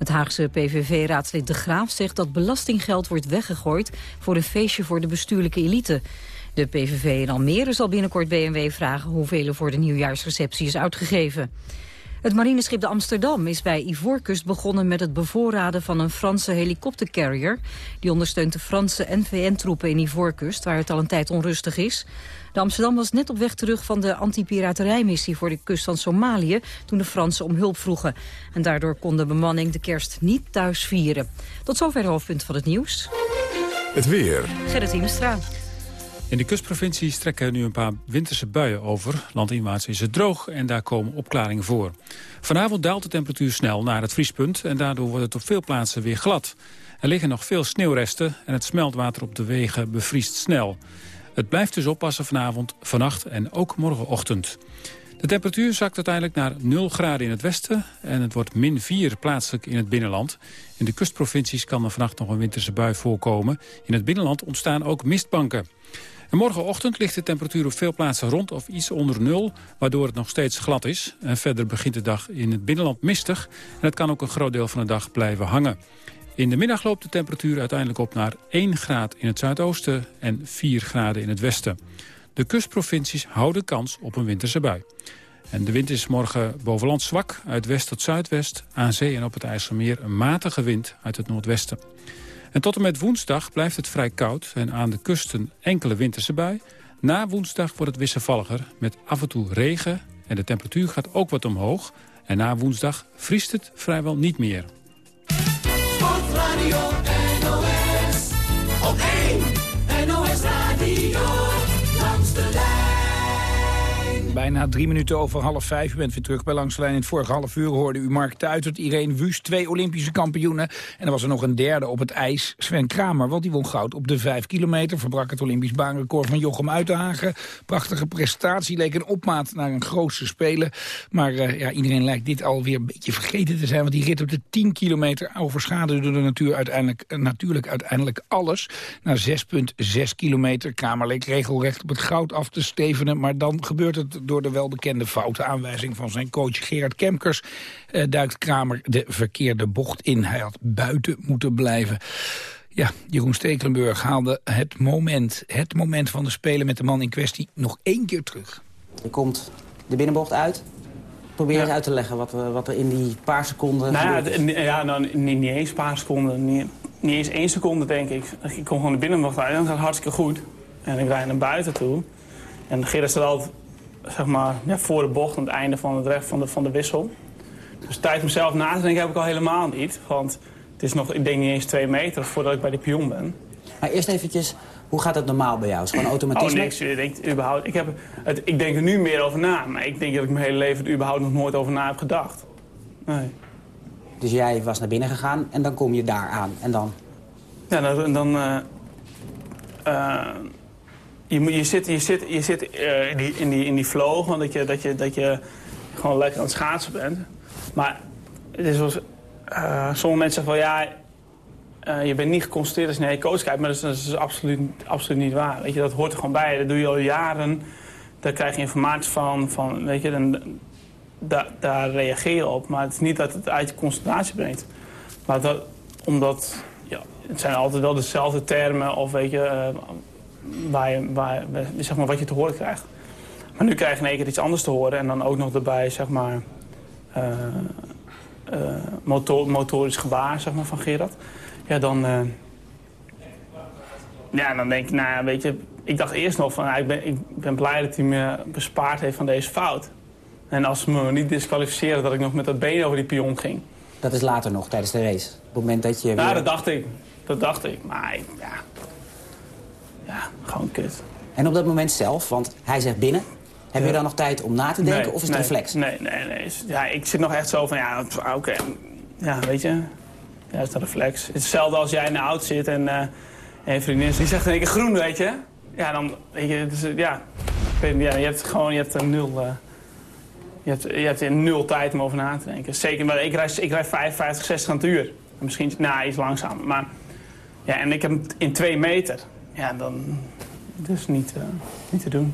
Het Haagse PVV-raadslid De Graaf zegt dat belastinggeld wordt weggegooid voor een feestje voor de bestuurlijke elite. De PVV in Almere zal binnenkort BMW vragen hoeveel er voor de nieuwjaarsreceptie is uitgegeven. Het marineschip de Amsterdam is bij Ivoorkust begonnen met het bevoorraden van een Franse helikoptercarrier. Die ondersteunt de Franse NVN-troepen in Ivoorkust, waar het al een tijd onrustig is. De Amsterdam was net op weg terug van de anti-piraterijmissie voor de kust van Somalië toen de Fransen om hulp vroegen. En daardoor kon de bemanning de kerst niet thuis vieren. Tot zover de hoofdpunt van het nieuws. Het weer. Gerrit Hiemstra. In de kustprovincies trekken nu een paar winterse buien over. Landinwaarts is het droog en daar komen opklaringen voor. Vanavond daalt de temperatuur snel naar het vriespunt... en daardoor wordt het op veel plaatsen weer glad. Er liggen nog veel sneeuwresten en het smeltwater op de wegen bevriest snel. Het blijft dus oppassen vanavond, vannacht en ook morgenochtend. De temperatuur zakt uiteindelijk naar 0 graden in het westen... en het wordt min 4 plaatselijk in het binnenland. In de kustprovincies kan er vannacht nog een winterse bui voorkomen. In het binnenland ontstaan ook mistbanken. En morgenochtend ligt de temperatuur op veel plaatsen rond of iets onder nul... waardoor het nog steeds glad is. En verder begint de dag in het binnenland mistig... en het kan ook een groot deel van de dag blijven hangen. In de middag loopt de temperatuur uiteindelijk op naar 1 graad in het zuidoosten en 4 graden in het westen. De kustprovincies houden kans op een winterse bui. En de wind is morgen bovenland zwak, uit west tot zuidwest. Aan zee en op het IJsselmeer een matige wind uit het noordwesten. En tot en met woensdag blijft het vrij koud en aan de kusten enkele winterse bui. Na woensdag wordt het wisselvalliger met af en toe regen en de temperatuur gaat ook wat omhoog. En na woensdag vriest het vrijwel niet meer. Radio NOS. Op Bijna drie minuten over half vijf. U bent weer terug bij Langs de Lijn. In het vorige half uur hoorde u Mark Tuitert, Irene Wust, twee Olympische kampioenen. En er was er nog een derde op het ijs, Sven Kramer. Want die won goud op de vijf kilometer. Verbrak het Olympisch baanrecord van Jochem Uitenhagen. Prachtige prestatie, leek een opmaat naar een grootste spelen. Maar uh, ja, iedereen lijkt dit alweer een beetje vergeten te zijn. Want die rit op de 10 kilometer overschaduwde de natuur uiteindelijk, uh, natuurlijk uiteindelijk alles. Na 6,6 kilometer. Kramer leek regelrecht op het goud af te stevenen. Maar dan gebeurt het door de welbekende foute aanwijzing van zijn coach Gerard Kemkers... Uh, duikt Kramer de verkeerde bocht in. Hij had buiten moeten blijven. Ja, Jeroen Stekelenburg haalde het moment, het moment van de spelen met de man in kwestie nog één keer terug. Je komt de binnenbocht uit. Probeer eens uit te leggen wat, wat er in die paar seconden nou ja, ja, nou, niet, niet eens een paar seconden, niet, niet eens één seconde denk ik. Ik kom gewoon de binnenbocht uit en dat gaat hartstikke goed. En ik rijd naar buiten toe. En Gerard staat altijd zeg maar, ja, voor de bocht aan het einde van het recht van de, van de wissel. Dus tijd om mezelf na te denken heb ik al helemaal niet. Want het is nog, ik denk niet eens twee meter voordat ik bij de pion ben. Maar eerst eventjes, hoe gaat het normaal bij jou? Is het gewoon automatisme? Oh, niks. Ik denk, überhaupt, ik, heb het, ik denk er nu meer over na. Maar ik denk dat ik mijn hele leven er überhaupt nog nooit over na heb gedacht. Nee. Dus jij was naar binnen gegaan en dan kom je daar aan. En dan? Ja, dan... dan uh, uh, je, je zit, je zit, je zit uh, in, die, in, die, in die flow, gewoon dat, je, dat, je, dat je gewoon lekker aan het schaatsen bent. Maar het is zoals, uh, sommige mensen zeggen van ja, uh, je bent niet geconstateerd als je naar je coach kijkt, maar dat is, absoluut, absoluut niet waar. Weet je, dat hoort er gewoon bij, dat doe je al jaren. Daar krijg je informatie van, van weet je, dan, da, daar reageer je op. Maar het is niet dat het uit je concentratie brengt. Maar dat, omdat, ja, het zijn altijd wel dezelfde termen of weet je waar je, waar, zeg maar, wat je te horen krijgt. Maar nu krijg je in één keer iets anders te horen. En dan ook nog erbij, zeg maar, uh, uh, motor, motorisch gebaar zeg maar, van Gerard. Ja, dan, uh, ja, dan denk ik, nou ja, weet je, ik dacht eerst nog van, nou, ik, ben, ik ben blij dat hij me bespaard heeft van deze fout. En als ze me niet disqualificeren dat ik nog met dat been over die pion ging. Dat is later nog, tijdens de race. Op het moment dat je... Weer- dat dacht ik. Dat dacht ik. Maar ja, ja gewoon kut. En op dat moment zelf, want hij zegt binnen... Heb je dan nog tijd om na te denken Nee, of is het nee, reflex? Nee, nee, nee. Ja, ik zit nog echt zo van, ja, oké. Ja, weet je. Ja, het is een reflex. Het is hetzelfde als jij in de auto zit en, eh en je vriendin die zegt in één keer groen, weet je. Ja, dan, weet je, is, eh, ja. Weet ja. Je hebt gewoon, je hebt een nul... eh, je hebt, je hebt in nul tijd om over na te denken. Zeker, maar ik rijd, ik rijd 55, 60 aan het uur. Misschien nou, iets langzamer. Maar, ja, en ik heb in twee meter. Ja, dan... Dus niet, eh, niet te doen.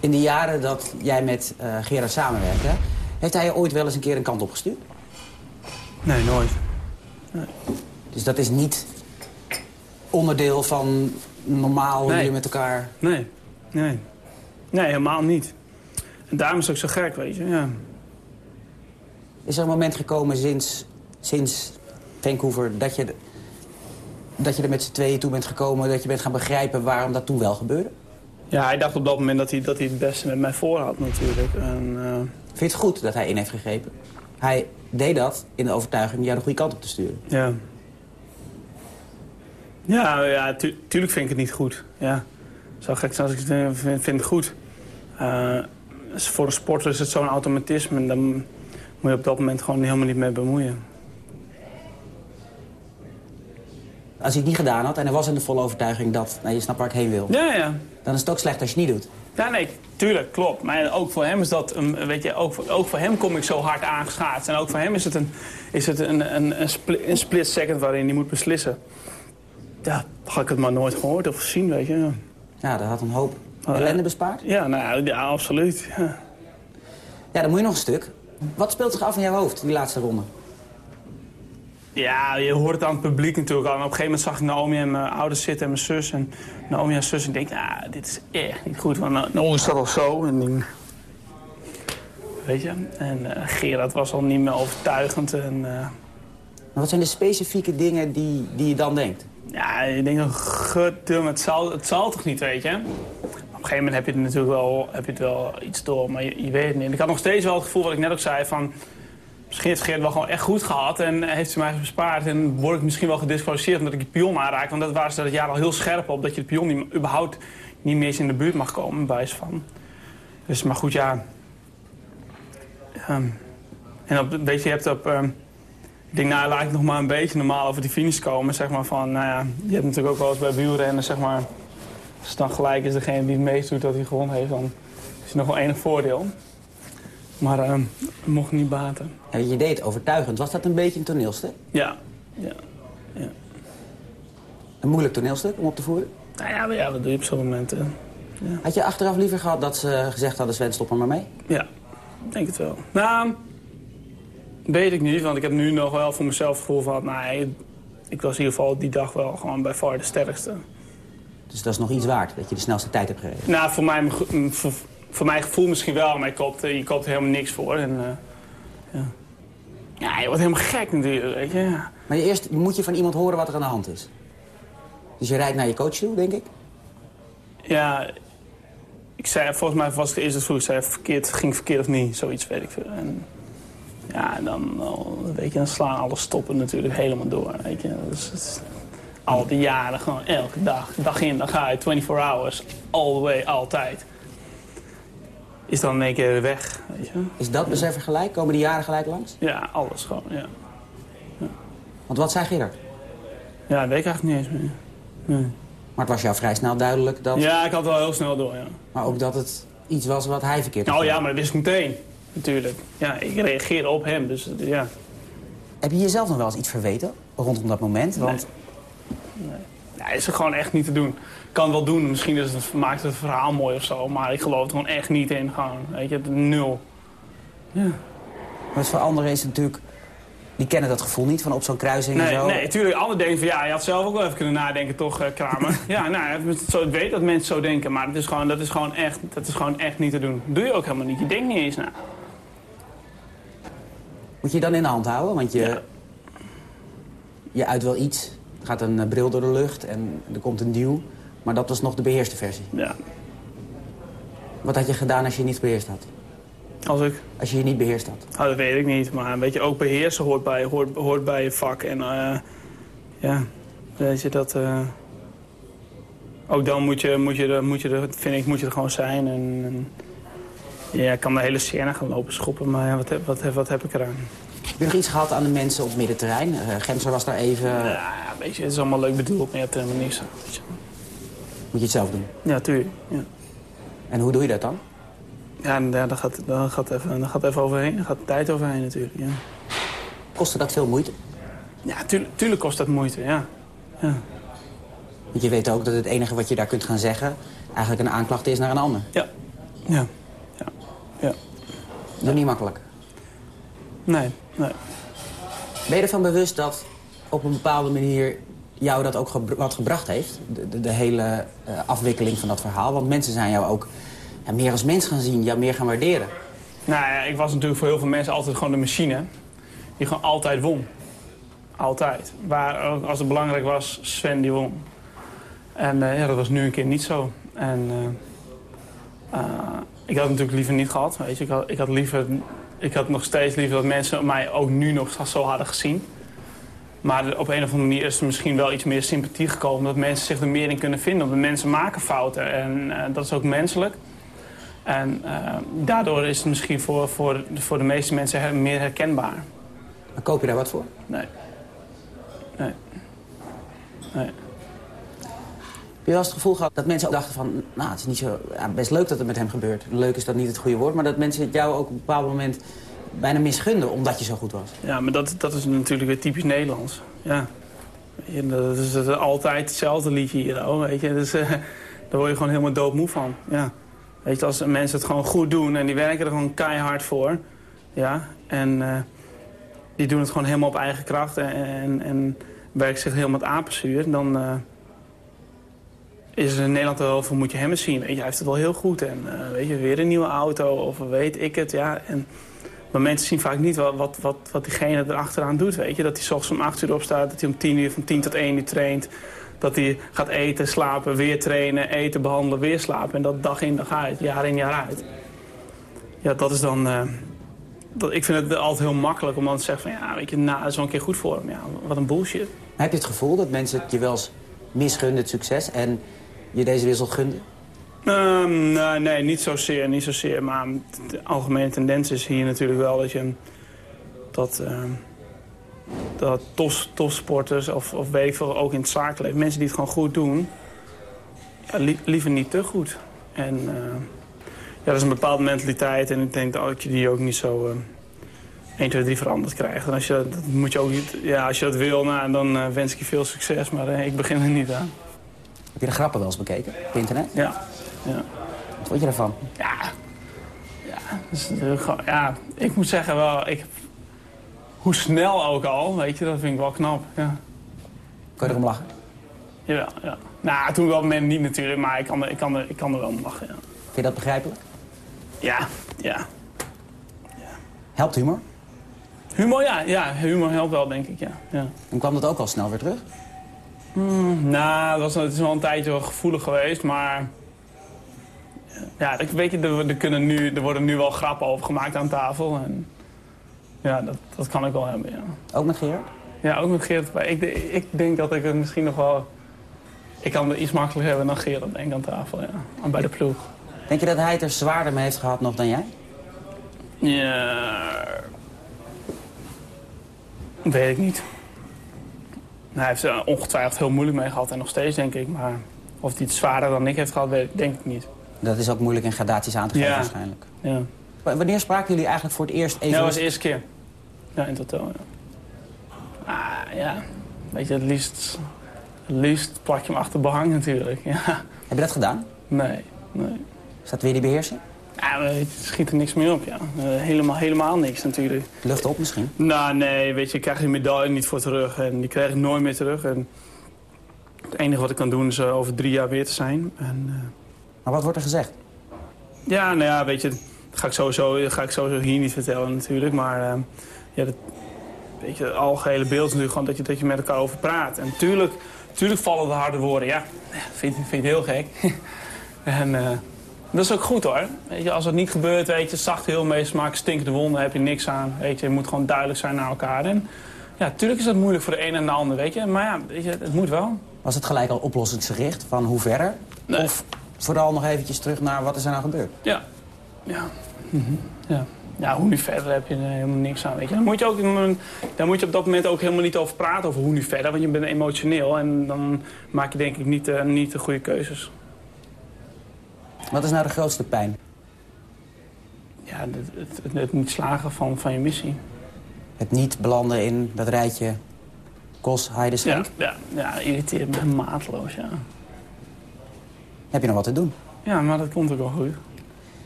In de jaren dat jij met eh Gerard samenwerkte... heeft hij je ooit wel eens een keer een kant opgestuurd? Nee, nooit. Dus dat is niet onderdeel van normaal hoe Nee. jullie met elkaar... Nee, nee. Nee, helemaal niet. En daarom is het ook zo gek, weet je. Ja. Is er een moment gekomen sinds, sinds Vancouver dat je, dat je er met z'n tweeën toe bent gekomen... dat je bent gaan begrijpen waarom dat toen wel gebeurde? ja, hij dacht op dat moment dat hij, dat hij het beste met mij voor had natuurlijk. En, eh, Vind je het goed dat hij in heeft gegrepen? Hij deed dat in de overtuiging jou de goede kant op te sturen. ja. Ja, ja tu- tuurlijk vind ik het niet goed. Ja. Zo gek zijn als ik het eh, vind, vind het goed. Eh, voor een sporter is het zo'n automatisme. En dan moet je op dat moment gewoon helemaal niet mee bemoeien. Als hij het niet gedaan had en hij was in de volle overtuiging dat... Nou, je snapt waar ik heen wil. Ja, ja. Dan is het ook slecht als je het niet doet. Ja, nee, tuurlijk, klopt. Maar ook voor hem is dat, een, weet je, ook voor, ook voor hem kom ik zo hard aangeschaatst. En ook voor hem is het een, is het een, een, een, split, een split second waarin hij moet beslissen. Ja, had ik het maar nooit gehoord of gezien, weet je. Ja, dat had een hoop Oh, ellende bespaard. ja nou ja, ja, absoluut. Ja. Ja, dan moet je nog een stuk. Wat speelt zich af in jouw hoofd, die laatste ronde? Ja, je hoort het aan het publiek natuurlijk al. En op een gegeven moment zag ik Naomi en mijn ouders zitten en mijn zus. En Naomi en zus. En ik denk, nou, dit is echt niet goed. Want Na- Naomi staat al zo. En ik- weet je. En eh, Gerard was al niet meer overtuigend. En, eh, wat zijn de specifieke dingen die, die je dan denkt? Ja, ik denk dat goddammit, het zal, het zal toch niet, weet je? Op een gegeven moment heb je het natuurlijk wel, heb je het wel iets door, maar je, je weet het niet. En ik had nog steeds wel het gevoel wat ik net ook zei van... Misschien heeft Geert wel gewoon echt goed gehad en heeft ze mij bespaard. En word ik misschien wel gedisqualificeerd omdat ik die pion aanraak. Want dat waren ze dat jaar al heel scherp op. Dat je de pion überhaupt niet meer eens in de buurt mag komen, bij van. Dus, maar goed, ja. Ehm, en op, weet je, je hebt op... ehm, ik denk, nou, laat ik nog maar een beetje normaal over die finish komen. Zeg maar van, nou ja, je hebt natuurlijk ook wel eens bij wielrennen, zeg maar... Als het dan gelijk is degene die het meest doet dat hij gewonnen heeft, dan is het nog wel enig voordeel. Maar het mocht niet baten. En je deed overtuigend. Was dat een beetje een toneelstuk? Ja, ja. Een moeilijk toneelstuk om op te voeren? Nou ja, maar ja, wat doe je op zo'n moment? hè? Had je achteraf liever gehad dat ze gezegd hadden... Sven, stop er maar mee? Ja, ik denk het wel. Nou, weet ik niet, want ik heb nu nog wel voor mezelf het gevoel van... Nou, ik was in ieder geval die dag wel gewoon bij far de sterkste. Dus dat is nog iets waard, dat je de snelste tijd hebt gereden. Nou, voor, mij, voor, voor mijn gevoel misschien wel, maar je koopt, je koopt er helemaal niks voor. En, eh, ja. ja, je wordt helemaal gek natuurlijk, weet je. Ja. Maar eerst moet je van iemand horen wat er aan de hand is. Dus je rijdt naar je coach toe, denk ik? Ja, ik zei, volgens mij was het eerst het vroeg, ik zei verkeerd, ging verkeerd of niet, zoiets weet ik veel. En, ja, en dan, weet je, dan slaan alle stoppen natuurlijk helemaal door, weet je. Dus, is al die jaren, gewoon elke dag, dag in, dag uit, 24 hours, all the way, altijd. Is dan in één keer weg, weet je. Is dat besef er gelijk? Komen die jaren gelijk langs? Ja, alles gewoon, ja. Want wat zei Gerard? Ja, dat weet ik eigenlijk niet eens meer. Nee. Maar het was jou vrij snel duidelijk dat... Ja, ik had het wel heel snel door, ja. Maar ook dat het iets was wat hij verkeerd had Nou ja, maar dat wist ik meteen, natuurlijk. Ja, ik reageerde op hem, dus ja. Heb je jezelf nog wel eens iets verweten rondom dat moment? Want Ja, is er gewoon echt niet te doen. Ik kan wel doen, misschien is het, maakt het verhaal mooi of zo, maar ik geloof er gewoon echt niet in. Gewoon, weet je, nul. wat voor anderen is het natuurlijk... Die kennen dat gevoel niet van op zo'n kruising en Nee, zo. nee, natuurlijk. Anderen denken van ja, je had zelf ook wel even kunnen nadenken, toch, eh, Kramer? [laughs] ja, nou, ik weet dat mensen zo denken, maar het is gewoon, dat, is gewoon echt, dat is gewoon echt niet te doen. doe je ook helemaal niet. Je denkt niet eens na. Moet je je dan in de hand houden? Want je, Ja. je uit wel iets. Er gaat een eh, bril door de lucht en er komt een duw. Maar dat was nog de beheerste versie. Ja. Wat had je gedaan als je niet beheerst had? Als ik? Als je je niet beheerst had. Oh, dat weet ik niet. Maar weet je, ook beheersen hoort bij, hoort, hoort bij je vak. En eh, ja, weet je, dat... eh, ook dan moet je, moet je, er, moet je er, vind ik, moet je er gewoon zijn. En, en ja, ik kan de hele scène gaan lopen schoppen, maar ja, wat, heb, wat, heb, wat heb ik eraan? Heb je nog iets gehad aan de mensen op het middenterrein? Uh, Gemser was daar even... Ja, weet je, het is allemaal leuk bedoeld, maar je hebt er helemaal niks aan. Moet je het zelf doen? Ja, tuurlijk. Ja. En hoe doe je dat dan? Ja, daar gaat, daar gaat even, daar gaat even overheen. Daar gaat tijd overheen natuurlijk, ja. Kostte dat veel moeite? Ja, tuurlijk, tuurlijk kost dat moeite, ja. ja. Want je weet ook dat het enige wat je daar kunt gaan zeggen... eigenlijk een aanklacht is naar een ander. Ja. Ja. Ja. ja. Dat is niet makkelijk. Nee, nee. Ben je ervan bewust dat op een bepaalde manier jou dat ook wat gebracht heeft? De, de, hele uh, afwikkeling van dat verhaal. Want mensen zijn jou ook ja, meer als mens gaan zien, jou meer gaan waarderen. Nou ja, ik was natuurlijk voor heel veel mensen altijd gewoon de machine. Die gewoon altijd won. Altijd. Waar, als het belangrijk was, Sven die won. En uh, ja, dat was nu een keer niet zo. En uh, ik had het natuurlijk liever niet gehad. Weet je. Ik, ik had liever ik had nog steeds liever dat mensen mij ook nu nog zo hadden gezien. Maar op een of andere manier is er misschien wel iets meer sympathie gekomen. Dat mensen zich er meer in kunnen vinden. Want mensen maken fouten en uh, dat is ook menselijk. En uh, daardoor is het misschien voor, voor, voor de meeste mensen her meer herkenbaar. Maar koop je daar wat voor? Nee. Nee. Nee. Heb je wel eens het gevoel gehad dat mensen ook dachten van... nou, het is niet zo ja, best leuk dat het met hem gebeurt. Leuk is dat niet het goede woord, maar dat mensen het jou ook op een bepaald moment bijna misgunden omdat je zo goed was. Ja, maar dat, dat is natuurlijk weer typisch Nederlands. Ja. Dat is, altijd hetzelfde liedje hier, oh, weet je. Dus uh, daar word je gewoon helemaal doodmoe van, ja. Weet je, als mensen het gewoon goed doen en die werken er gewoon keihard voor... ja, en uh, die doen het gewoon helemaal op eigen kracht... en, en, en werken zich helemaal met apenzuur, dan... Uh, is er in Nederland wel veel moet je hem eens zien. Weet je, hij heeft het wel heel goed. En weet je, weer een nieuwe auto of weet ik het. Ja. En, maar mensen zien vaak niet wat, wat, wat, wat diegene erachteraan doet. Weet je. Dat hij ochtends om 8 uur opstaat, dat hij om 10 uur van 10 tot 1 uur traint. Dat hij gaat eten, slapen, weer trainen, eten, behandelen, weer slapen. En dat dag in dag uit, jaar in jaar uit. Ja, dat is dan... Uh, dat, ik vind het altijd heel makkelijk om dan te zeggen van... ja, weet je, nou, een keer goed voor hem. Ja, wat een bullshit. Heb je het gevoel dat mensen het je wel eens misgunnen, het succes... en je deze wissel gunde? Um, nee, nee, niet zozeer, niet zozeer. Maar de algemene tendens is hier natuurlijk wel dat je... dat, uh, dat tos, topsporters of, of ook in het zakelijk... mensen die het gewoon goed doen... Ja, li liever niet te goed. En uh, ja, dat is een bepaalde mentaliteit. En ik denk dat je die ook niet zo... Uh, 1, 2, 3 veranderd krijgt. En als je dat moet je ook niet... Ja, als je dat wil, nou, dan uh, wens ik je veel succes. Maar uh, ik begin er niet aan. Heb je de grappen wel eens bekeken op internet? Ja. Ja. Wat vond je daarvan? Ja. Ja, dus, ja ik moet zeggen wel... Ik, hoe snel ook al, weet je, dat vind ik wel knap. Ja. Kun je erom lachen? Jawel, ja. Nou, toen wel men niet natuurlijk, maar ik kan er, ik kan er, ik kan er wel om lachen, ja. Vind je dat begrijpelijk? Ja, ja. ja. Helpt humor? Humor, ja. Ja, humor helpt wel, denk ik, ja. ja. En kwam dat ook al snel weer terug? Hmm, nou, het, was, het is wel een tijdje wel gevoelig geweest, maar... Ja, ik weet je, er, er, kunnen nu, er worden nu wel grappen over gemaakt aan tafel. En ja, dat, dat kan ik wel hebben, ja. Ook met Gerard? Ja, ook met Gerard. Maar ik, ik denk dat ik het misschien nog wel... Ik kan het iets makkelijker hebben dan denk ik, aan tafel, ja. Bij de ploeg. Denk je dat hij het er zwaarder mee heeft gehad nog dan jij? Ja... Weet ik niet. Hij heeft er ongetwijfeld heel moeilijk mee gehad en nog steeds, denk ik. Maar of hij het zwaarder dan ik heeft gehad, weet ik, denk ik niet. Dat is ook moeilijk in gradaties aan te geven ja. waarschijnlijk. Ja. Wanneer spraken jullie eigenlijk voor het eerst even... Ja, dat was de eerste keer. Ja, in totaal, ja. Ah, ja. Weet je, het liefst, het liefst plak je hem achter behang natuurlijk, ja. Heb je dat gedaan? Nee, nee. Is dat weer die beheersing? Ja, het schiet er niks meer op, ja. Uh, helemaal, helemaal niks natuurlijk. Lucht op misschien? Nou, nee, weet je, ik krijg die medaille niet voor terug. En die krijg ik nooit meer terug. En het enige wat ik kan doen is uh, over drie jaar weer te zijn. En, uh... Maar wat wordt er gezegd? Ja, nou ja, weet je, dat ga ik sowieso, dat ga ik sowieso hier niet vertellen natuurlijk. Maar ja, dat, weet je, het algehele beeld is natuurlijk gewoon dat je, dat je met elkaar over praat. En natuurlijk, natuurlijk vallen de harde woorden, ja. Vind, vind je heel gek. [laughs] en... Dat is ook goed hoor. Weet je, als het niet gebeurt, weet je, zacht heel meesmaak, stinkende wonden, heb je niks aan. Weet je, je moet gewoon duidelijk zijn naar elkaar. En ja, natuurlijk is dat moeilijk voor de een en de ander, weet je. Maar ja, weet je, het moet wel. Was het gelijk al oplossingsgericht van hoe verder? Of vooral nog eventjes terug naar wat is er nou gebeurd? Ja. Ja. Mhm. ja. Ja, hoe nu verder heb je er helemaal niks aan, weet je. Dan moet je, ook, dan moet je op dat moment ook helemaal niet over praten over hoe nu verder. Want je bent emotioneel en dan maak je denk ik niet, eh, niet de goede keuzes. Wat is nou de grootste pijn? Ja, het, het, het niet slagen van, van je missie. Het niet belanden in dat rijtje Kos, Heide, Ja, ja, ja, irriteert me maatloos, ja. Heb je nog wat te doen? Ja, maar dat komt ook wel goed.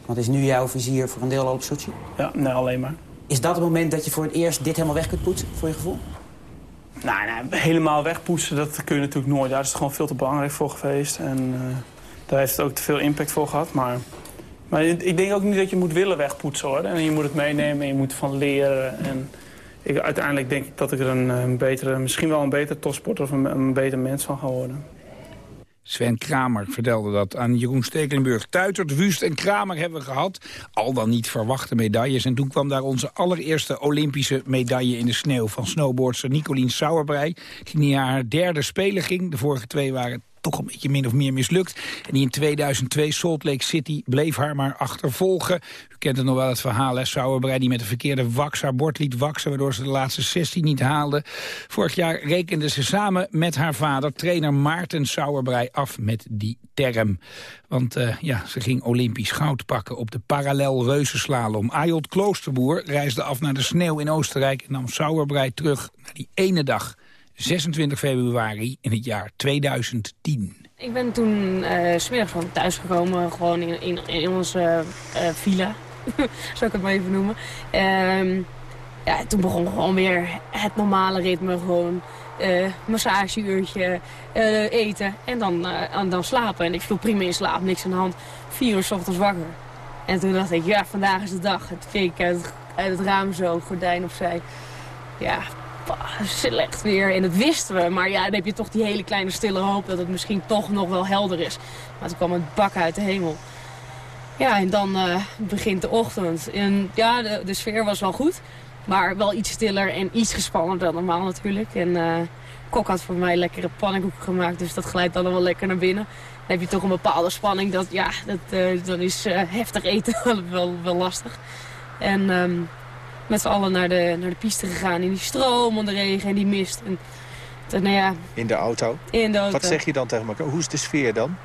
Want is nu jouw vizier voor een deel al op Sochi? Ja, nee, alleen maar. Is dat het moment dat je voor het eerst dit helemaal weg kunt poetsen, voor je gevoel? Nou, nee, helemaal wegpoetsen, dat kun je natuurlijk nooit. Daar is het gewoon veel te belangrijk voor geweest. En eh, daar heeft het ook te veel impact voor gehad. Maar, maar ik denk ook niet dat je moet willen wegpoetsen, hoor. En je moet het meenemen en je moet ervan leren. En ik, uiteindelijk denk ik dat ik er een, een betere, misschien wel een betere topsporter of een, een beter mens van ga worden. Sven Kramer vertelde dat aan Jeroen Stekelenburg. Tuitert, Wust en Kramer hebben we gehad. Al dan niet verwachte medailles. En toen kwam daar onze allereerste Olympische medaille in de sneeuw... van snowboardster Nicolien Sauerbrei. Die naar haar derde spelen ging. De vorige twee waren toch een beetje min of meer mislukt. En die in 2002 Salt Lake City bleef haar maar achtervolgen. U kent het nog wel het verhaal, hè? Sauerbrei die met de verkeerde wax haar bord liet waksen... waardoor ze de laatste 16 niet haalde. Vorig jaar rekende ze samen met haar vader, trainer Maarten Sauerbrei... af met die term. Want uh, ja, ze ging Olympisch goud pakken op de parallel reuzenslalom. Ayot Kloosterboer reisde af naar de sneeuw in Oostenrijk... en nam Sauerbrei terug naar die ene dag... 26 februari in het jaar 2010. Ik ben toen uh, smiddags van thuis gekomen, gewoon in, in, onze uh, villa, [laughs] zou ik het maar even noemen. Um, ja, toen begon gewoon weer het normale ritme, gewoon uh, massageuurtje, eten en dan, en dan slapen. En ik viel prima in slaap, niks aan de hand, vier uur s ochtends wakker. En toen dacht ik, ja, vandaag is de dag. Het keek uit, uit het raam zo, gordijn opzij. Ja, slecht weer. En dat wisten we. Maar ja, dan heb je toch die hele kleine stille hoop dat het misschien toch nog wel helder is. Maar toen kwam het bak uit de hemel. Ja, en dan uh, begint de ochtend. En ja, de, sfeer was wel goed. Maar wel iets stiller en iets gespannender dan normaal natuurlijk. En uh, Kok had voor mij lekkere pannenkoeken gemaakt. Dus dat glijdt dan wel lekker naar binnen. Dan heb je toch een bepaalde spanning. Dat, ja, dat, uh, dan is heftig eten [laughs] wel, wel lastig. En um, met z'n allen naar de, naar de piste gegaan. In die stromende regen en die mist. En, nou ja, in de auto? In de auto. Wat zeg je dan tegen elkaar? Hoe is de sfeer dan?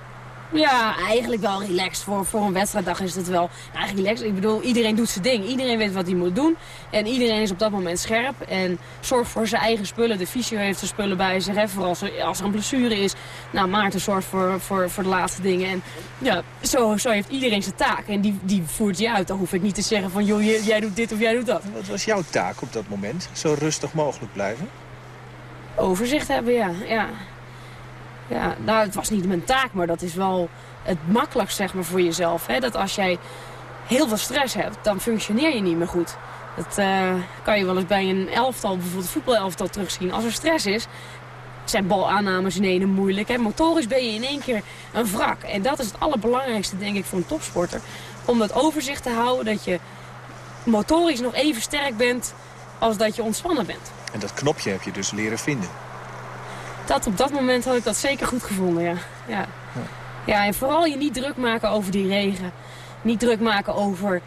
Ja, eigenlijk wel relaxed. Voor, voor een wedstrijddag is het wel eigenlijk relaxed. Ik bedoel, iedereen doet zijn ding. Iedereen weet wat hij moet doen. En iedereen is op dat moment scherp. En zorgt voor zijn eigen spullen. De fysio heeft zijn spullen bij zich. Hè, voor als er, als er een blessure is. Nou, Maarten zorgt voor, voor, voor de laatste dingen. En ja, zo, zo heeft iedereen zijn taak. En die, die voert je uit. Dan hoef ik niet te zeggen van, joh, jij doet dit of jij doet dat. Wat was jouw taak op dat moment? Zo rustig mogelijk blijven? Overzicht hebben, ja. ja. Ja, nou, het was niet mijn taak, maar dat is wel het makkelijkst zeg maar, voor jezelf. Hè? Dat als jij heel veel stress hebt, dan functioneer je niet meer goed. Dat uh, kan je wel eens bij een elftal, bijvoorbeeld voetbalelftal, terugzien. Als er stress is, zijn balaannames in ene moeilijk. Hè? Motorisch ben je in één keer een wrak. En dat is het allerbelangrijkste, denk ik, voor een topsporter. Om dat overzicht te houden, dat je motorisch nog even sterk bent als dat je ontspannen bent. En dat knopje heb je dus leren vinden. Dat, op dat moment had ik dat zeker goed gevonden, ja. ja. Ja, en vooral je niet druk maken over die regen. Niet druk maken over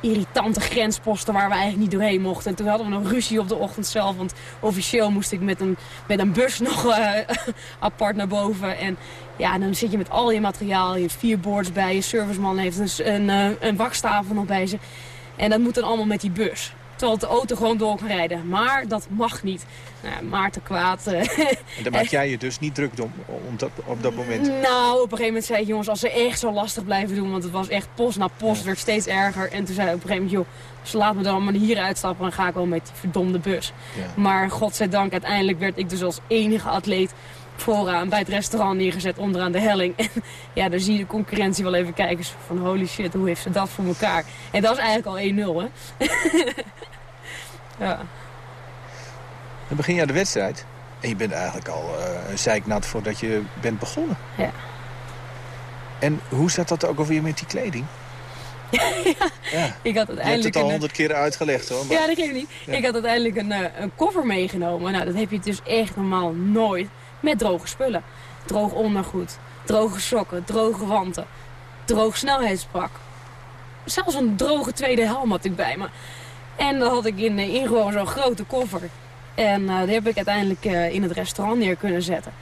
irritante grensposten waar we eigenlijk niet doorheen mochten. En toen hadden we nog ruzie op de ochtend zelf. Want officieel moest ik met een, met een bus [laughs] nog uh, apart naar boven. En ja, dan zit je met al je materiaal. Je vier boards bij je. Serviceman heeft een, een, uh, een nog bij ze. En dat moet dan allemaal met die bus. Terwijl de auto gewoon door kan rijden. Maar dat mag niet. Nou, Maarten kwaad. Uh, en daar maak jij je dus niet druk om, om dat, op dat moment? Nou, op een gegeven moment zei ik, jongens, als ze echt zo lastig blijven doen... want het was echt post na post, ja. werd steeds erger. En toen zei ik op een gegeven moment, joh, ze laat me dan maar hier uitstappen... en dan ga ik wel met die verdomde bus. Ja. Maar godzijdank, uiteindelijk werd ik dus als enige atleet vooraan bij het restaurant neergezet onderaan de helling. [laughs] En ja, dan zie je de concurrentie wel even kijken van holy shit, hoe heeft ze dat voor elkaar? En dat is eigenlijk al 1-0, hè? [laughs] ja. Dan begin je aan de wedstrijd. En je bent eigenlijk al uh, zeiknat voordat je bent begonnen. Ja. En hoe zat dat ook alweer met die kleding? [laughs] ja. Ik had Je hebt uiteindelijk het al honderd keer uitgelegd hoor. maar- Ja, dat geeft niet. Ja. Ik had uiteindelijk een, eh, een koffer meegenomen. Nou, dat heb je dus echt normaal nooit. Met droge spullen. Droog ondergoed, droge sokken, droge wanten, droog snelheidspak. Zelfs een droge tweede helm had ik bij me. En dan had ik in, in gewoon zo'n grote koffer. En eh, die heb ik uiteindelijk eh, in het restaurant neer kunnen zetten.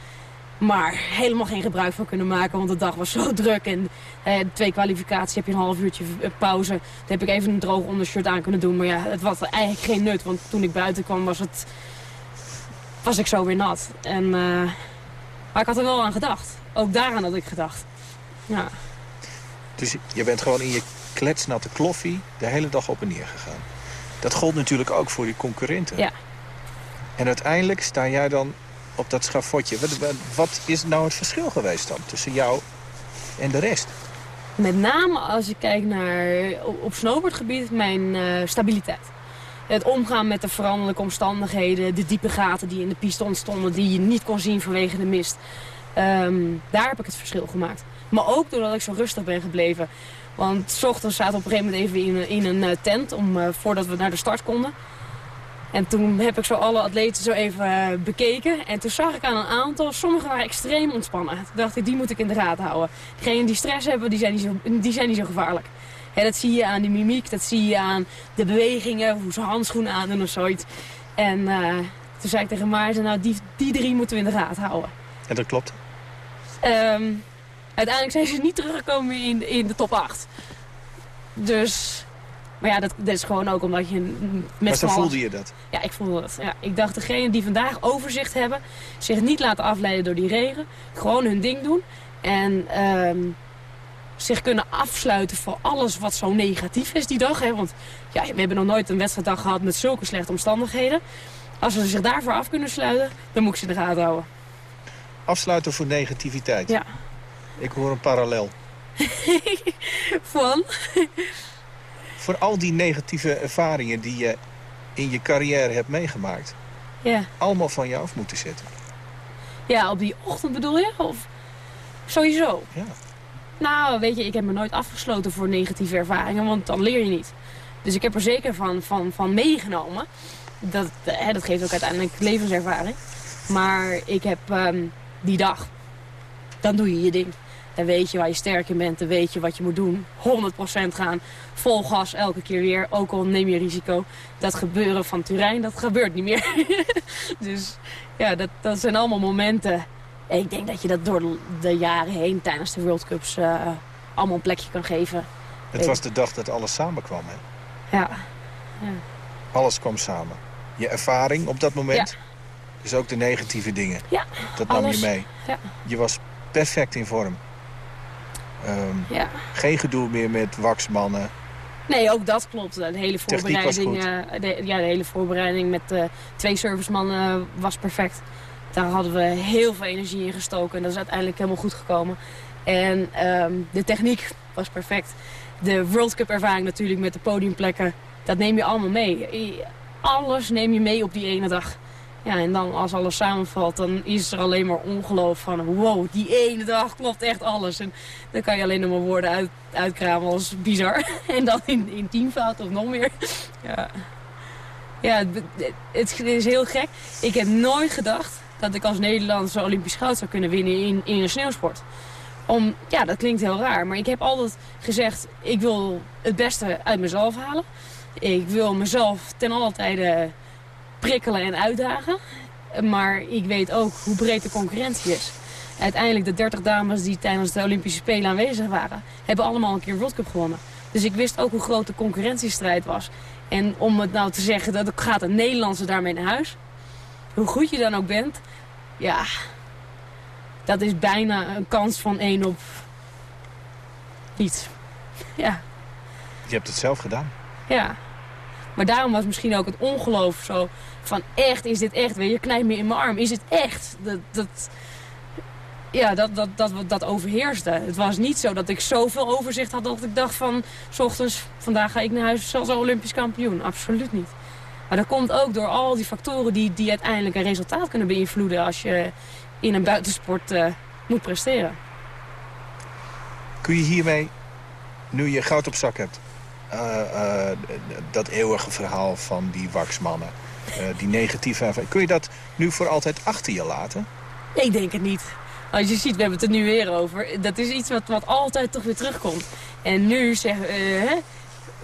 Maar helemaal geen gebruik van kunnen maken, want de dag was zo [laughs] druk. En eh, twee kwalificaties heb je een half uurtje eh, pauze. Toen heb ik even een droog ondershirt aan kunnen doen. Maar ja, het was eigenlijk geen nut, want toen ik buiten kwam was, het, was ik zo weer nat. En, eh, maar ik had er wel aan gedacht. Ook daaraan had ik gedacht. Ja. Dus je bent gewoon in je kletsnatte kloffie de hele dag op en neer gegaan. Dat gold natuurlijk ook voor je concurrenten. Ja. En uiteindelijk sta jij dan op dat schafotje. Wat, is nou het verschil geweest dan tussen jou en de rest? Met name als ik kijk naar op, op snowboardgebied mijn eh, stabiliteit. Het omgaan met de veranderlijke omstandigheden, de diepe gaten die in de piste ontstonden, die je niet kon zien vanwege de mist. Ehm, daar heb ik het verschil gemaakt. Maar ook doordat ik zo rustig ben gebleven. Want s ochtends zaten we op een gegeven moment even in, een- eh, tent om, eh, voordat we naar de start konden. En toen heb ik zo alle atleten zo even eh, bekeken. En toen zag ik aan een aantal, sommigen waren extreem ontspannen. Toen dacht ik, die moet ik in de gaten houden. Degenen die stress hebben, die zijn niet zo, die zijn niet zo gevaarlijk. Hè, dat zie je aan die mimiek, dat zie je aan de bewegingen, hoe ze handschoenen aandoen of zoiets. En eh, toen zei ik tegen Maarten, nou die, die drie moeten we in de gaten houden. En dat klopt. Ehm, uiteindelijk zijn ze niet teruggekomen in, in de top 8. Dus, maar ja, dat, dat is gewoon ook omdat je met maar voelde je dat. Ja, ik voelde dat. Ja, ik dacht, degene die vandaag overzicht hebben, zich niet laten afleiden door die regen. Gewoon hun ding doen. En ehm, zich kunnen afsluiten voor alles wat zo negatief is die dag. Hè? Want ja, we hebben nog nooit een wedstrijddag gehad met zulke slechte omstandigheden. Als ze zich daarvoor af kunnen sluiten, dan moet ik ze in de gaten houden. Afsluiten voor negativiteit. Ja. Ik hoor een parallel. [laughs] Van? Voor al die negatieve ervaringen die je in je carrière hebt meegemaakt. Ja. Allemaal van je af moeten zetten. Ja, op die ochtend bedoel je? Of sowieso? Ja. Nou, weet je, ik heb me nooit afgesloten voor negatieve ervaringen, want dan leer je niet. Dus ik heb er zeker van, van, van meegenomen. Dat, hè, dat geeft ook uiteindelijk levenservaring. Maar ik heb ehm, die dag, dan doe je je ding. Dan weet je waar je sterk in bent, dan weet je wat je moet doen. 100% gaan, vol gas elke keer weer, ook al neem je risico. Dat gebeuren van Turijn, dat gebeurt niet meer. [laughs] dus ja, dat, dat zijn allemaal momenten. En Ik denk dat je dat door de- jaren heen tijdens de World Cups eh, allemaal een plekje kan geven. Het was de dag dat alles samenkwam. Hè? Ja. ja. Alles kwam samen. Je ervaring op dat moment. Dus ook de negatieve dingen. Ja, Dat nam alles. je mee. Ja. Je was perfect in vorm. Ehm, Ja. Geen gedoe meer met waxmannen. Nee, ook dat klopt. De hele Techniek was voorbereiding, eh, de, ja, de hele voorbereiding met eh, twee servicemannen was perfect. Daar hadden we heel veel energie in gestoken en dat is uiteindelijk helemaal goed gekomen. En ehm, de techniek was perfect. De World Cup ervaring natuurlijk met de podiumplekken, dat neem je allemaal mee. Alles neem je mee op die ene dag. Ja, en dan als alles samenvalt, dan is er alleen maar ongeloof van... wow, die ene dag klopt echt alles. En dan kan je alleen nog maar woorden uit, uitkramen als bizar. [laughs] En dan in, in teamfout of nog meer. Ja, ja het is heel gek. Ik heb nooit gedacht dat ik als Nederlandse Olympisch goud zou kunnen winnen in, in een sneeuwsport. Om, ja, dat klinkt heel raar, maar ik heb altijd gezegd... ik wil het beste uit mezelf halen. Ik wil mezelf ten alle tijde prikkelen en uitdagen. Maar ik weet ook hoe breed de concurrentie is. Uiteindelijk de 30 dames die tijdens de Olympische Spelen aanwezig waren... hebben allemaal een keer World Cup gewonnen. Dus ik wist ook hoe groot de concurrentiestrijd was. En om het nou te zeggen, dat gaat een Nederlandse daarmee naar huis. Hoe goed je dan ook bent, ja... Dat is bijna een kans van 1 op... Niets. Ja. Je hebt het zelf gedaan. Ja. Maar daarom was misschien ook het ongeloof zo van echt, is dit echt? Weet je, knijp me in mijn arm. Is het echt? Dat, dat, ja, dat, dat, dat, dat overheerste. Het was niet zo dat ik zoveel overzicht had dat ik dacht van... s ochtends, vandaag ga ik naar huis zelfs olympisch kampioen. Absoluut niet. Maar dat komt ook door al die factoren die, die uiteindelijk een resultaat kunnen beïnvloeden... als je in een buitensport eh, moet presteren. Kun je hiermee, nu je goud op zak hebt... eh, eh, dat eeuwige verhaal van die waxmannen... die negatieve ervaring... kun je dat nu voor altijd achter je laten? Ik denk het niet. Als je ziet, we hebben het er nu weer over. Dat is iets wat, wat altijd toch weer terugkomt. En nu zeg, eh, hè,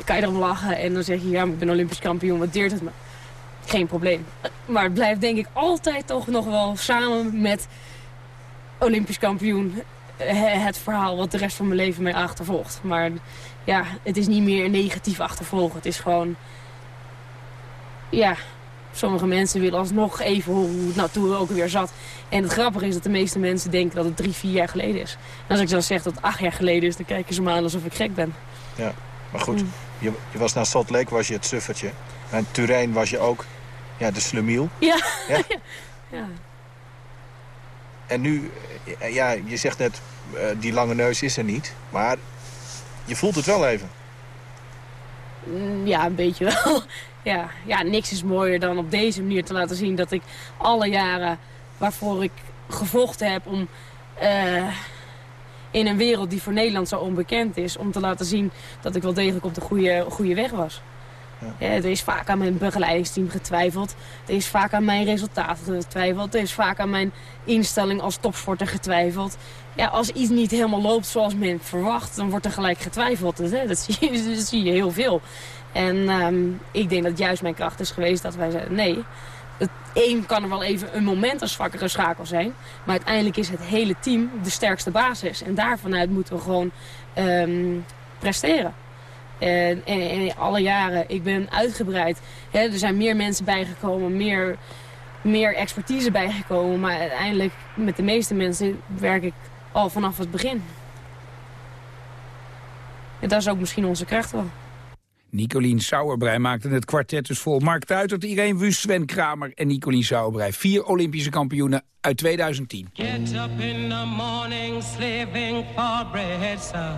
kan je erom lachen en dan zeg je... ja, maar ik ben Olympisch kampioen, wat deert het me? Geen probleem. Maar het blijft denk ik altijd toch nog wel samen met Olympisch kampioen... eh, het verhaal wat de rest van mijn leven mij achtervolgt. Maar ja, het is niet meer negatief achtervolgen. Het is gewoon... Ja, sommige mensen willen alsnog even hoe het toen ook weer zat. En het grappige is dat de meeste mensen denken dat het drie, vier jaar geleden is. En als ik dan zeg dat het acht jaar geleden is, dan kijken ze me aan alsof ik gek ben. Ja, maar goed. Je, je was naar Salt Lake, was je het suffertje. En Turijn was je ook ja, de slumiel. Ja. Ja? [laughs] ja. En nu, eh, ja, je zegt net, eh, die lange neus is er niet. Maar je voelt het wel even. Mm, Ja, een beetje wel. [laughs] Ja, ja, niks is mooier dan op deze manier te laten zien dat ik alle jaren waarvoor ik gevochten heb om eh, in een wereld die voor Nederland zo onbekend is, om te laten zien dat ik wel degelijk op de goede, goede weg was. Ja, er is vaak aan mijn begeleidingsteam getwijfeld. Er is vaak aan mijn resultaten getwijfeld. Er is vaak aan mijn instelling als topsporter getwijfeld. Ja, als iets niet helemaal loopt zoals men verwacht, dan wordt er gelijk getwijfeld. Dat, hè, dat, zie, je, [laughs] dat zie je heel veel. En ehm, ik denk dat juist mijn kracht is geweest dat wij zeiden... nee, het één kan er wel even een moment als zwakkere schakel zijn. Maar uiteindelijk is het hele team de sterkste basis. En daarvanuit moeten we gewoon ehm, presteren. En, en, alle jaren, ik ben uitgebreid. Hè, er zijn meer mensen bijgekomen, meer, meer expertise bijgekomen. Maar uiteindelijk, met de meeste mensen, werk ik al vanaf het begin. En dat is ook misschien onze kracht wel. Nicolien Sauerbrei maakte het kwartet dus vol. Mark Tuitert, Irene Wust, Sven Kramer en Nicolien Sauerbrei. Vier Olympische kampioenen uit 2010. Get up in the morning slaving for bread, sir,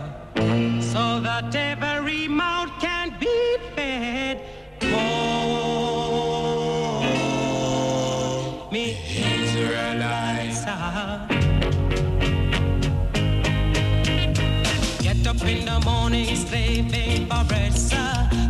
so that every mouth can be fed. Oh, me Israelites, sir. Get up in the morning slaving for bread, sir,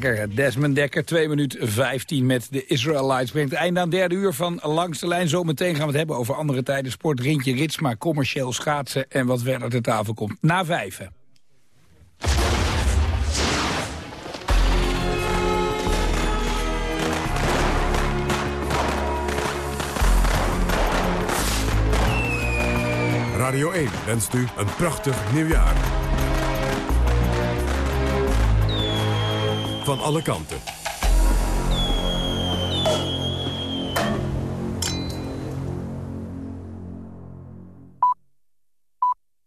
Desmond Dekker, 2 minuut 15 met de Israelites. Brengt einde aan derde uur van Langs de Lijn. Zometeen gaan we het hebben over andere tijden. Sport, Rintje, Ritsma, commercieel schaatsen en wat verder ter tafel komt. Na vijven. Radio 1 wenst u een prachtig nieuwjaar. Van alle kanten.